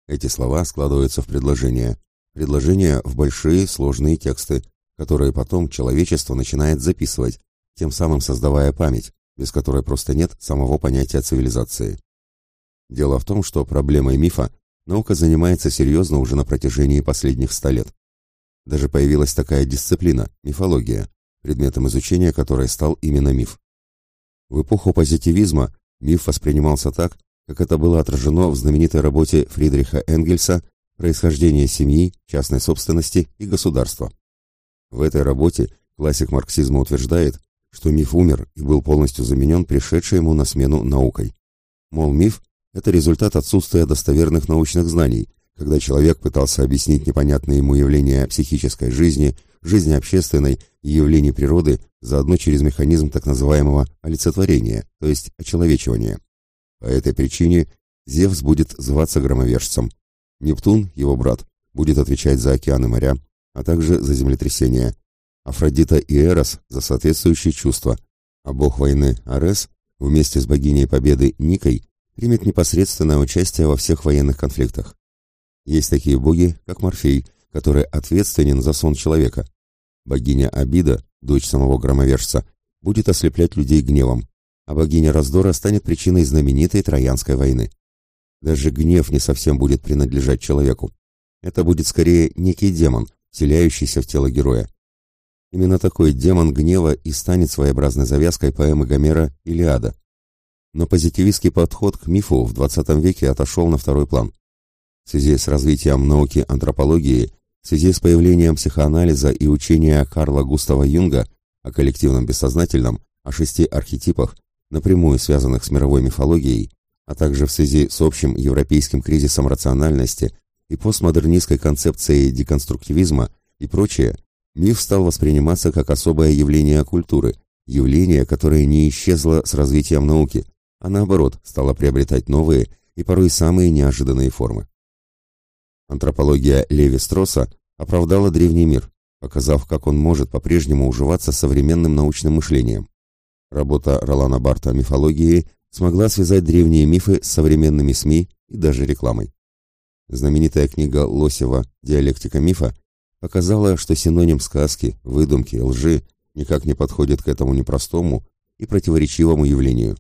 Эти слова складываются в предложения, предложения в большие сложные тексты, которые потом человечество начинает записывать, тем самым создавая память, без которой просто нет самого понятия цивилизации. Дело в том, что проблемой мифа наука занимается серьезно уже на протяжении последних ста лет. Даже появилась такая дисциплина – мифология, предметом изучения которой стал именно миф. В эпоху позитивизма миф воспринимался так, как это было отражено в знаменитой работе Фридриха Энгельса «Происхождение семьи, частной собственности и государства». В этой работе классик марксизма утверждает, что миф умер и был полностью заменен пришедшей ему на смену наукой. Мол, миф – это результат отсутствия достоверных научных знаний, когда человек пытался объяснить непонятные ему явления психической жизни, жизни общественной и явлений природы заодно через механизм так называемого олицетворения, то есть очеловечивания. По этой причине Зевс будет зваться громовержцем. Нептун, его брат, будет отвечать за океаны моря, а также за землетрясения. Афродита и Эрос за соответствующие чувства, а бог войны Арес вместе с богиней победы Никой примет непосредственное участие во всех военных конфликтах. Есть такие боги, как Морфей, который ответственен за сон человека. Богиня Абида, дочь самого громовержца, будет ослеплять людей гневом, а богиня раздора станет причиной знаменитой Троянской войны. Даже гнев не совсем будет принадлежать человеку. Это будет скорее некий демон, вселяющийся в тело героя. Именно такой демон гнева и станет своеобразной завязкой поэмы Гомера «Илиада». Но позитивистский подход к мифу в XX веке отошел на второй план в связи с развитием науки антропологии, в связи с появлением психоанализа и учения Карла Густава Юнга о коллективном бессознательном, о шести архетипах, напрямую связанных с мировой мифологией, а также в связи с общим европейским кризисом рациональности и постмодернистской концепцией деконструктивизма и прочее, миф стал восприниматься как особое явление культуры, явление, которое не исчезло с развитием науки, а наоборот стало приобретать новые и порой самые неожиданные формы. Антропология Леви Стросса оправдала древний мир, показав, как он может по-прежнему уживаться с современным научным мышлением. Работа Ролана Барта о мифологии смогла связать древние мифы с современными СМИ и даже рекламой. Знаменитая книга Лосева «Диалектика мифа» показала, что синоним сказки, выдумки, лжи никак не подходит к этому непростому и противоречивому явлению.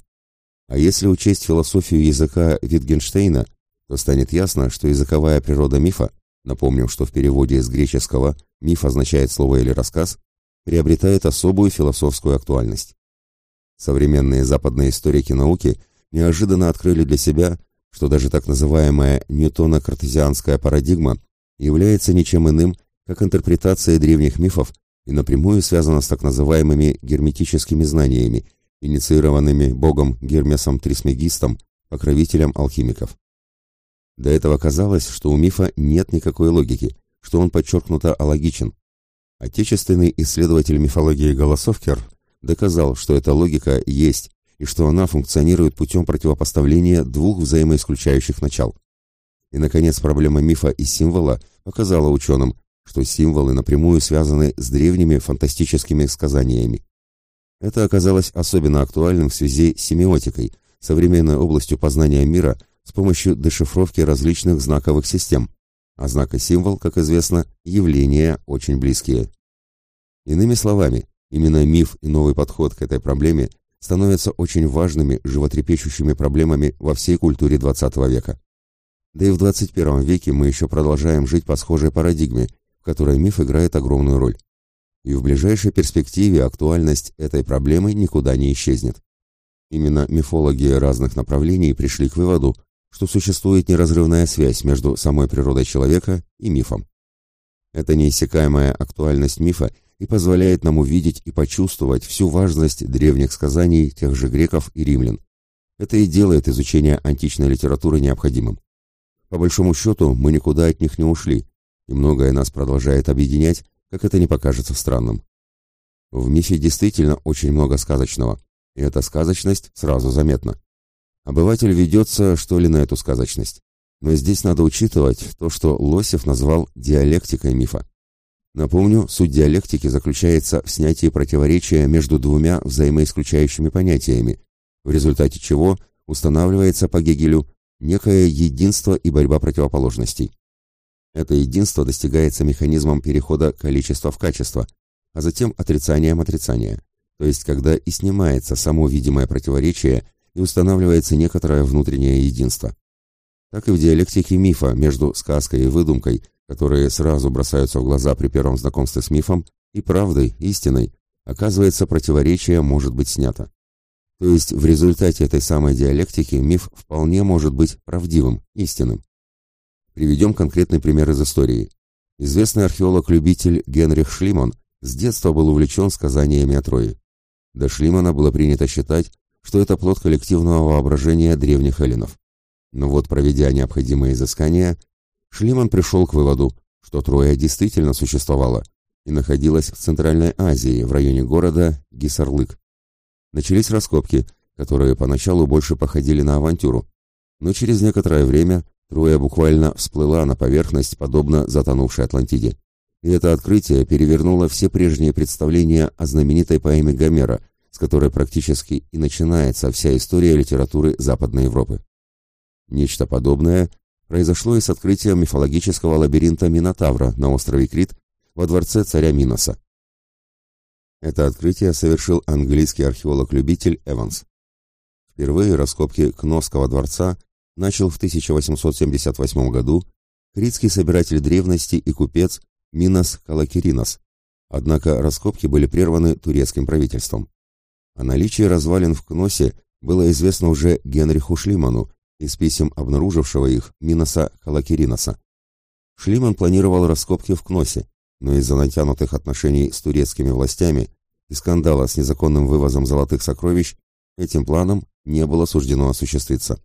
А если учесть философию языка Витгенштейна, то станет ясно, что языковая природа мифа, напомним, что в переводе с греческого «миф» означает слово или рассказ, приобретает особую философскую актуальность. Современные западные историки науки неожиданно открыли для себя, что даже так называемая ньютоно-картезианская парадигма является ничем иным, как интерпретацией древних мифов и напрямую связана с так называемыми герметическими знаниями, инициированными богом Гермесом Трисмегистом, покровителем алхимиков. До этого казалось, что у мифа нет никакой логики, что он подчеркнуто алогичен. Отечественный исследователь мифологии Голосовкер доказал, что эта логика есть и что она функционирует путем противопоставления двух взаимоисключающих начал. И, наконец, проблема мифа и символа показала ученым, что символы напрямую связаны с древними фантастическими сказаниями. Это оказалось особенно актуальным в связи с семиотикой, современной областью познания мира, с помощью дешифровки различных знаковых систем, а знак и символ, как известно, явления очень близкие. Иными словами, именно миф и новый подход к этой проблеме становятся очень важными, животрепещущими проблемами во всей культуре XX века. Да и в 21 веке мы еще продолжаем жить по схожей парадигме, в которой миф играет огромную роль. и в ближайшей перспективе актуальность этой проблемы никуда не исчезнет. Именно мифологи разных направлений пришли к выводу, что существует неразрывная связь между самой природой человека и мифом. Эта неиссякаемая актуальность мифа и позволяет нам увидеть и почувствовать всю важность древних сказаний тех же греков и римлян. Это и делает изучение античной литературы необходимым. По большому счету, мы никуда от них не ушли, и многое нас продолжает объединять, как это не покажется странным. В мифе действительно очень много сказочного, и эта сказочность сразу заметна. Обыватель ведется, что ли, на эту сказочность. Но здесь надо учитывать то, что Лосев назвал диалектикой мифа. Напомню, суть диалектики заключается в снятии противоречия между двумя взаимоисключающими понятиями, в результате чего устанавливается по Гегелю некое единство и борьба противоположностей. Это единство достигается механизмом перехода количества в качество, а затем отрицанием отрицания, то есть когда и снимается само видимое противоречие и устанавливается некоторое внутреннее единство. Так и в диалектике мифа между сказкой и выдумкой, которые сразу бросаются в глаза при первом знакомстве с мифом, и правдой, истиной, оказывается противоречие может быть снято. То есть в результате этой самой диалектики миф вполне может быть правдивым, истинным. Приведем конкретный пример из истории. Известный археолог-любитель Генрих Шлиман с детства был увлечен сказаниями о Трое. До Шлимана было принято считать, что это плод коллективного воображения древних эллинов. Но вот, проведя необходимые изыскания, Шлиман пришел к выводу, что Троя действительно существовала и находилась в Центральной Азии, в районе города Гисарлык. Начались раскопки, которые поначалу больше походили на авантюру, но через некоторое время Троя буквально всплыла на поверхность, подобно затонувшей Атлантиде. И это открытие перевернуло все прежние представления о знаменитой поэме Гомера, с которой практически и начинается вся история литературы Западной Европы. Нечто подобное произошло и с открытием мифологического лабиринта Минотавра на острове Крит во дворце царя Миноса. Это открытие совершил английский археолог-любитель Эванс. Впервые раскопки Кносского дворца начал в 1878 году критский собиратель древности и купец Минос Калакиринос, однако раскопки были прерваны турецким правительством. О наличии развалин в Кносе было известно уже Генриху Шлиману из писем обнаружившего их Миноса Калакириноса. Шлиман планировал раскопки в Кносе, но из-за натянутых отношений с турецкими властями и скандала с незаконным вывозом золотых сокровищ этим планом не было суждено осуществиться.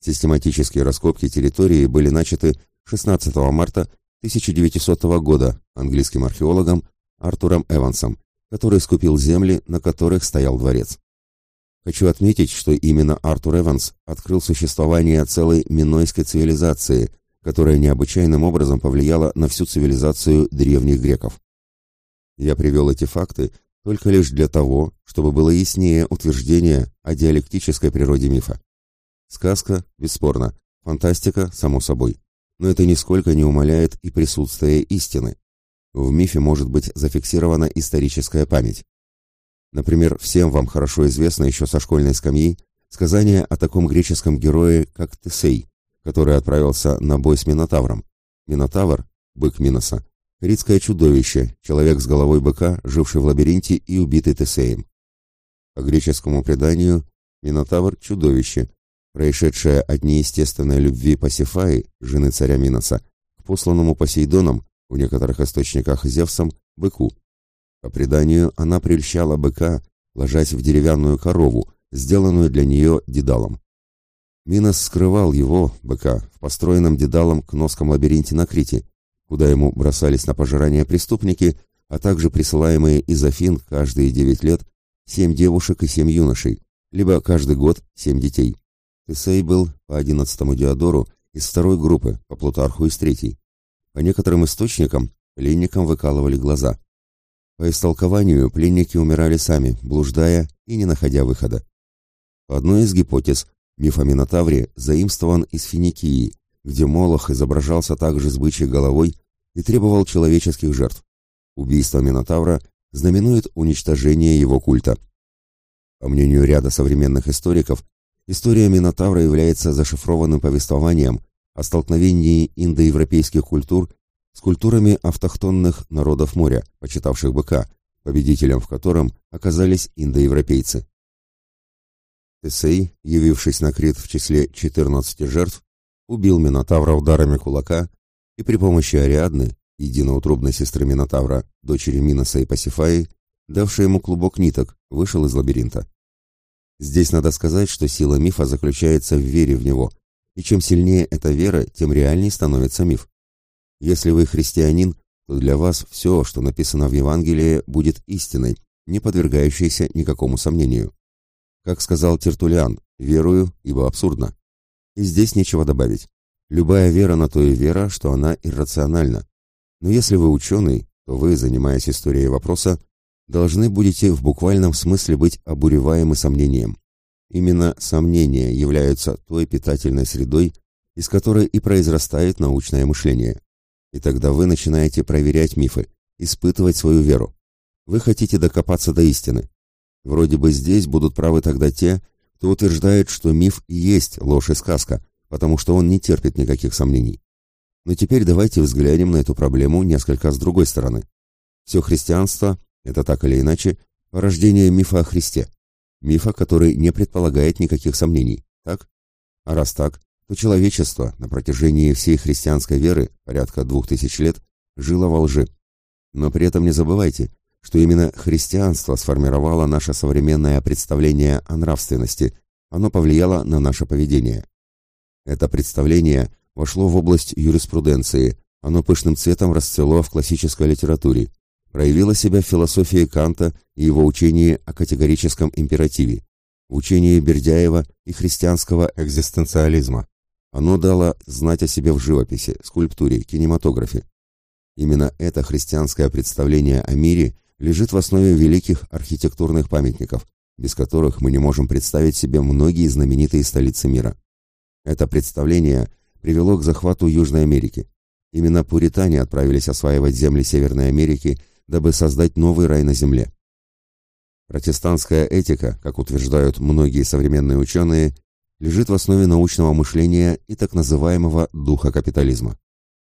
Систематические раскопки территории были начаты 16 марта 1900 года английским археологом Артуром Эвансом, который скупил земли, на которых стоял дворец. Хочу отметить, что именно Артур Эванс открыл существование целой минойской цивилизации, которая необычайным образом повлияла на всю цивилизацию древних греков. Я привел эти факты только лишь для того, чтобы было яснее утверждение о диалектической природе мифа. Сказка, бесспорно, фантастика, само собой. Но это нисколько не умаляет и присутствие истины. В мифе может быть зафиксирована историческая память. Например, всем вам хорошо известно еще со школьной скамьи сказание о таком греческом герое, как Тесей, который отправился на бой с Минотавром. Минотавр, бык Миноса, критское чудовище, человек с головой быка, живший в лабиринте и убитый Тесеем. По греческому преданию, Минотавр – чудовище, происшедшая от неестественной любви Пасифаи, жены царя Миноса, к посланному Посейдоном, в некоторых источниках Зевсом, быку. По преданию, она прельщала быка, ложась в деревянную корову, сделанную для нее дедалом. Минос скрывал его, быка, в построенном дедалом кносском лабиринте на Крите, куда ему бросались на пожирание преступники, а также присылаемые из Афин каждые девять лет семь девушек и семь юношей, либо каждый год семь детей. Тесей был по одиннадцатому Диодору из второй группы, по Плутарху из третьей. По некоторым источникам пленникам выкалывали глаза. По истолкованию пленники умирали сами, блуждая и не находя выхода. По одной из гипотез, миф о Минотавре заимствован из Финикии, где Молох изображался также с бычьей головой и требовал человеческих жертв. Убийство Минотавра знаменует уничтожение его культа. По мнению ряда современных историков, История Минотавра является зашифрованным повествованием о столкновении индоевропейских культур с культурами автохтонных народов моря, почитавших быка, победителем в котором оказались индоевропейцы. Тесей, явившись на Крит в числе 14 жертв, убил Минотавра ударами кулака и при помощи Ариадны, единоутробной сестры Минотавра, дочери Миноса и Пасифаи, давшей ему клубок ниток, вышел из лабиринта. Здесь надо сказать, что сила мифа заключается в вере в него, и чем сильнее эта вера, тем реальней становится миф. Если вы христианин, то для вас все, что написано в Евангелии, будет истиной, не подвергающейся никакому сомнению. Как сказал Тертулиан, верую, ибо абсурдно. И здесь нечего добавить. Любая вера на то и вера, что она иррациональна. Но если вы ученый, то вы, занимаясь историей вопроса, должны будете в буквальном смысле быть обуреваемы сомнением. Именно сомнения являются той питательной средой, из которой и произрастает научное мышление. И тогда вы начинаете проверять мифы, испытывать свою веру. Вы хотите докопаться до истины. Вроде бы здесь будут правы тогда те, кто утверждает, что миф и есть ложь и сказка, потому что он не терпит никаких сомнений. Но теперь давайте взглянем на эту проблему несколько с другой стороны. Все христианство – это так или иначе порождение мифа о Христе. Мифа, который не предполагает никаких сомнений, так? А раз так, то человечество на протяжении всей христианской веры, порядка двух тысяч лет, жило во лжи. Но при этом не забывайте, что именно христианство сформировало наше современное представление о нравственности, оно повлияло на наше поведение. Это представление вошло в область юриспруденции, оно пышным цветом расцвело в классической литературе, проявило себя в философии Канта и его учении о категорическом императиве, учении Бердяева и христианского экзистенциализма. Оно дало знать о себе в живописи, скульптуре, кинематографе. Именно это христианское представление о мире лежит в основе великих архитектурных памятников, без которых мы не можем представить себе многие знаменитые столицы мира. Это представление привело к захвату Южной Америки. Именно пуритане отправились осваивать земли Северной Америки, дабы создать новый рай на земле. Протестантская этика, как утверждают многие современные ученые, лежит в основе научного мышления и так называемого духа капитализма.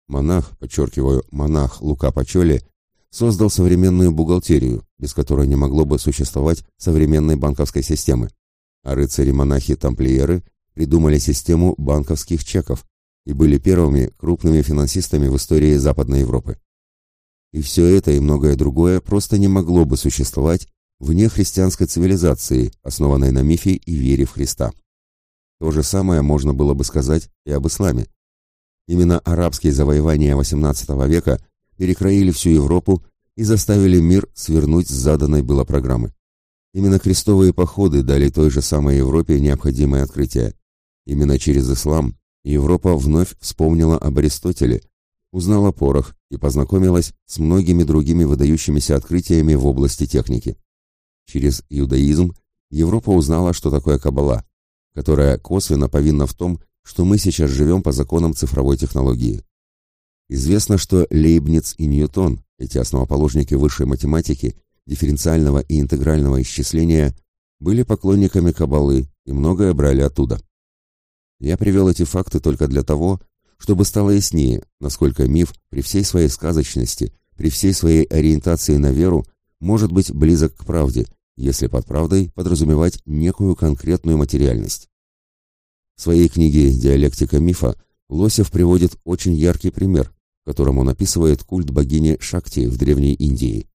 Монах, подчеркиваю, монах Лука Пачоли, создал современную бухгалтерию, без которой не могло бы существовать современной банковской системы, а рыцари-монахи-тамплиеры придумали систему банковских чеков и были первыми крупными финансистами в истории Западной Европы. И все это и многое другое просто не могло бы существовать вне христианской цивилизации, основанной на мифе и вере в Христа. То же самое можно было бы сказать и об исламе. Именно арабские завоевания XVIII века перекроили всю Европу и заставили мир свернуть с заданной было программы. Именно крестовые походы дали той же самой Европе необходимое открытие. Именно через ислам Европа вновь вспомнила об Аристотеле, узнала порох и познакомилась с многими другими выдающимися открытиями в области техники. Через иудаизм Европа узнала, что такое каббала, которая косвенно повинна в том, что мы сейчас живем по законам цифровой технологии. Известно, что Лейбниц и Ньютон, эти основоположники высшей математики, дифференциального и интегрального исчисления, были поклонниками каббалы и многое брали оттуда. Я привел эти факты только для того, чтобы стало яснее, насколько миф при всей своей сказочности, при всей своей ориентации на веру, может быть близок к правде если под правдой подразумевать некую конкретную материальность. В своей книге «Диалектика мифа» Лосев приводит очень яркий пример, в котором он описывает культ богини Шакти в Древней Индии.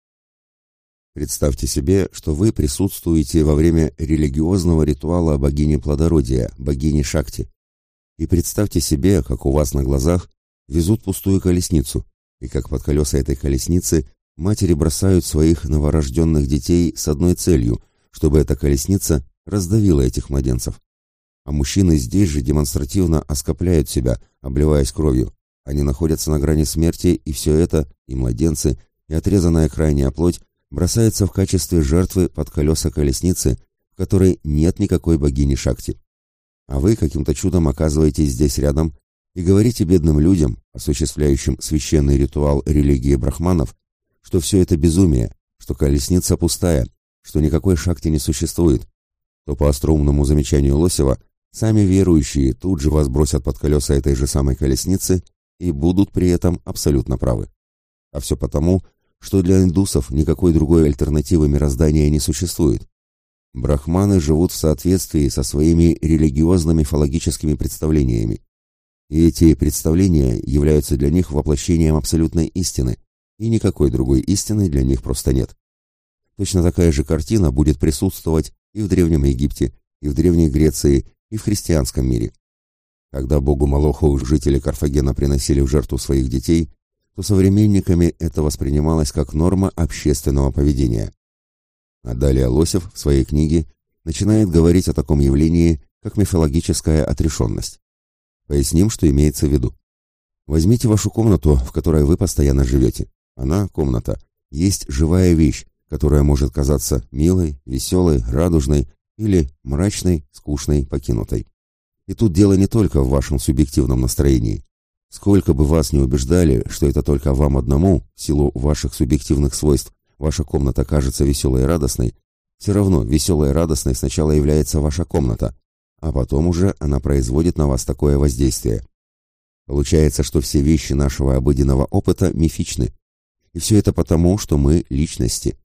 Представьте себе, что вы присутствуете во время религиозного ритуала богини плодородия, богини Шакти. И представьте себе, как у вас на глазах везут пустую колесницу, и как под колеса этой колесницы матери бросают своих новорожденных детей с одной целью, чтобы эта колесница раздавила этих младенцев. А мужчины здесь же демонстративно оскопляют себя, обливаясь кровью. Они находятся на грани смерти, и все это, и младенцы, и отрезанная крайняя плоть, бросается в качестве жертвы под колеса колесницы, в которой нет никакой богини Шакти. А вы каким-то чудом оказываетесь здесь рядом и говорите бедным людям, осуществляющим священный ритуал религии брахманов, что все это безумие, что колесница пустая, что никакой шахты не существует, то по остроумному замечанию Лосева сами верующие тут же вас бросят под колеса этой же самой колесницы и будут при этом абсолютно правы. А все потому, что для индусов никакой другой альтернативы мироздания не существует. Брахманы живут в соответствии со своими религиозно-мифологическими представлениями. И эти представления являются для них воплощением абсолютной истины, и никакой другой истины для них просто нет. Точно такая же картина будет присутствовать и в Древнем Египте, и в Древней Греции, и в христианском мире. Когда богу Малоху жители Карфагена приносили в жертву своих детей, то современниками это воспринималось как норма общественного поведения. А далее Лосев в своей книге начинает говорить о таком явлении, как мифологическая отрешенность. Поясним, что имеется в виду. Возьмите вашу комнату, в которой вы постоянно живете. Она, комната, есть живая вещь, которая может казаться милой, веселой, радужной или мрачной, скучной, покинутой. И тут дело не только в вашем субъективном настроении. Сколько бы вас не убеждали, что это только вам одному, в силу ваших субъективных свойств, ваша комната кажется веселой и радостной, все равно веселой и радостной сначала является ваша комната, а потом уже она производит на вас такое воздействие. Получается, что все вещи нашего обыденного опыта мифичны. И все это потому, что мы личности.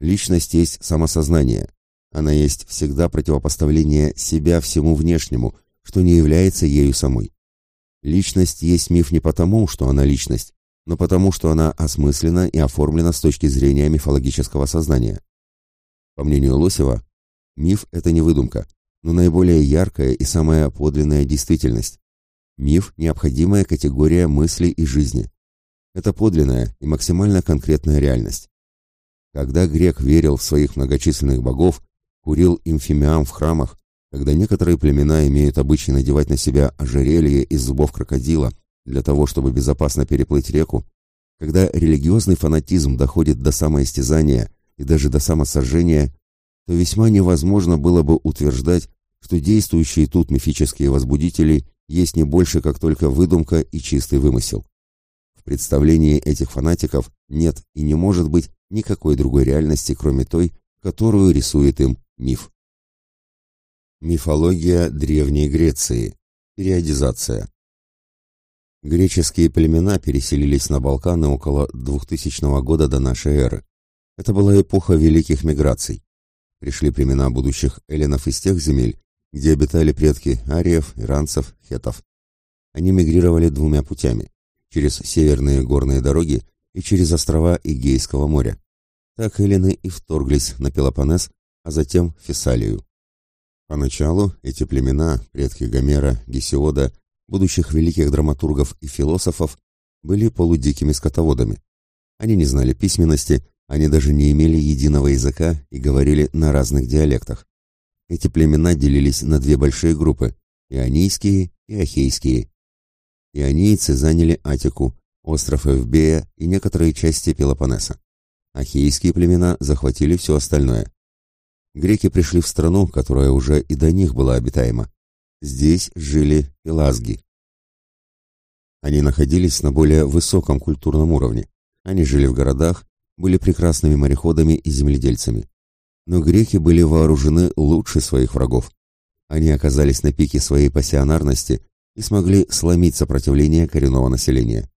Личность есть самосознание. Она есть всегда противопоставление себя всему внешнему, что не является ею самой. Личность есть миф не потому, что она личность, но потому, что она осмыслена и оформлена с точки зрения мифологического сознания. По мнению Лосева, миф – это не выдумка, но наиболее яркая и самая подлинная действительность. Миф – необходимая категория мысли и жизни. Это подлинная и максимально конкретная реальность. Когда грек верил в своих многочисленных богов, курил имфимиам в храмах, когда некоторые племена имеют обычай надевать на себя ожерелье из зубов крокодила для того, чтобы безопасно переплыть реку, когда религиозный фанатизм доходит до самоистязания и даже до самосожжения, то весьма невозможно было бы утверждать, что действующие тут мифические возбудители есть не больше, как только выдумка и чистый вымысел. Представлении этих фанатиков нет и не может быть никакой другой реальности, кроме той, которую рисует им миф. Мифология Древней Греции. Периодизация. Греческие племена переселились на Балканы около 2000 года до нашей эры. Это была эпоха великих миграций. Пришли племена будущих эллинов из тех земель, где обитали предки ариев, иранцев, хетов. Они мигрировали двумя путями – через северные горные дороги и через острова Игейского моря. Так эллины и вторглись на Пелопоннес, а затем в Фессалию. Поначалу эти племена, предки Гомера, Гесиода, будущих великих драматургов и философов, были полудикими скотоводами. Они не знали письменности, они даже не имели единого языка и говорили на разных диалектах. Эти племена делились на две большие группы – ионийские и ахейские. Ионийцы заняли Атику, остров Эвбея и некоторые части Пелопоннеса. Ахейские племена захватили все остальное. Греки пришли в страну, которая уже и до них была обитаема. Здесь жили пелазги. Они находились на более высоком культурном уровне. Они жили в городах, были прекрасными мореходами и земледельцами. Но греки были вооружены лучше своих врагов. Они оказались на пике своей пассионарности и смогли сломить сопротивление коренного населения.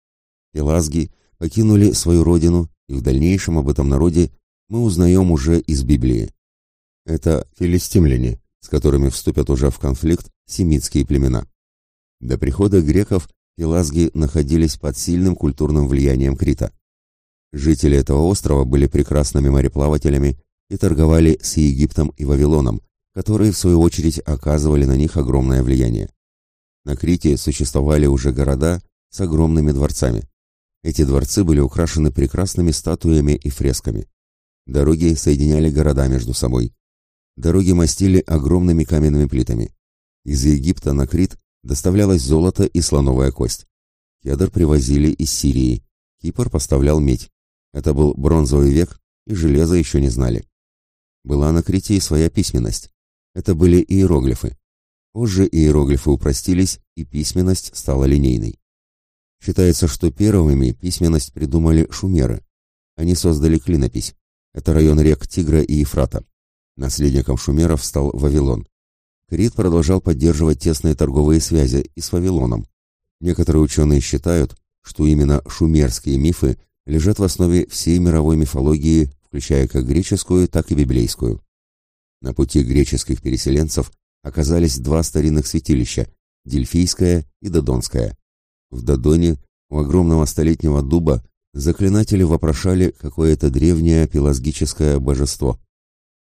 Пелазги покинули свою родину, и в дальнейшем об этом народе мы узнаем уже из Библии. Это филистимляне, с которыми вступят уже в конфликт семитские племена. До прихода греков пелазги находились под сильным культурным влиянием Крита. Жители этого острова были прекрасными мореплавателями и торговали с Египтом и Вавилоном, которые, в свою очередь, оказывали на них огромное влияние. На Крите существовали уже города с огромными дворцами. Эти дворцы были украшены прекрасными статуями и фресками. Дороги соединяли города между собой. Дороги мастили огромными каменными плитами. Из Египта на Крит доставлялось золото и слоновая кость. Кедр привозили из Сирии. Кипр поставлял медь. Это был бронзовый век, и железа еще не знали. Была на Крите и своя письменность. Это были иероглифы. Позже иероглифы упростились, и письменность стала линейной. Считается, что первыми письменность придумали шумеры. Они создали клинопись. Это район рек Тигра и Ефрата. Наследником шумеров стал Вавилон. Крит продолжал поддерживать тесные торговые связи и с Вавилоном. Некоторые ученые считают, что именно шумерские мифы лежат в основе всей мировой мифологии, включая как греческую, так и библейскую. На пути греческих переселенцев оказались два старинных святилища – Дельфийское и Додонское. В Додоне, у огромного столетнего дуба, заклинатели вопрошали какое-то древнее пелагическое божество.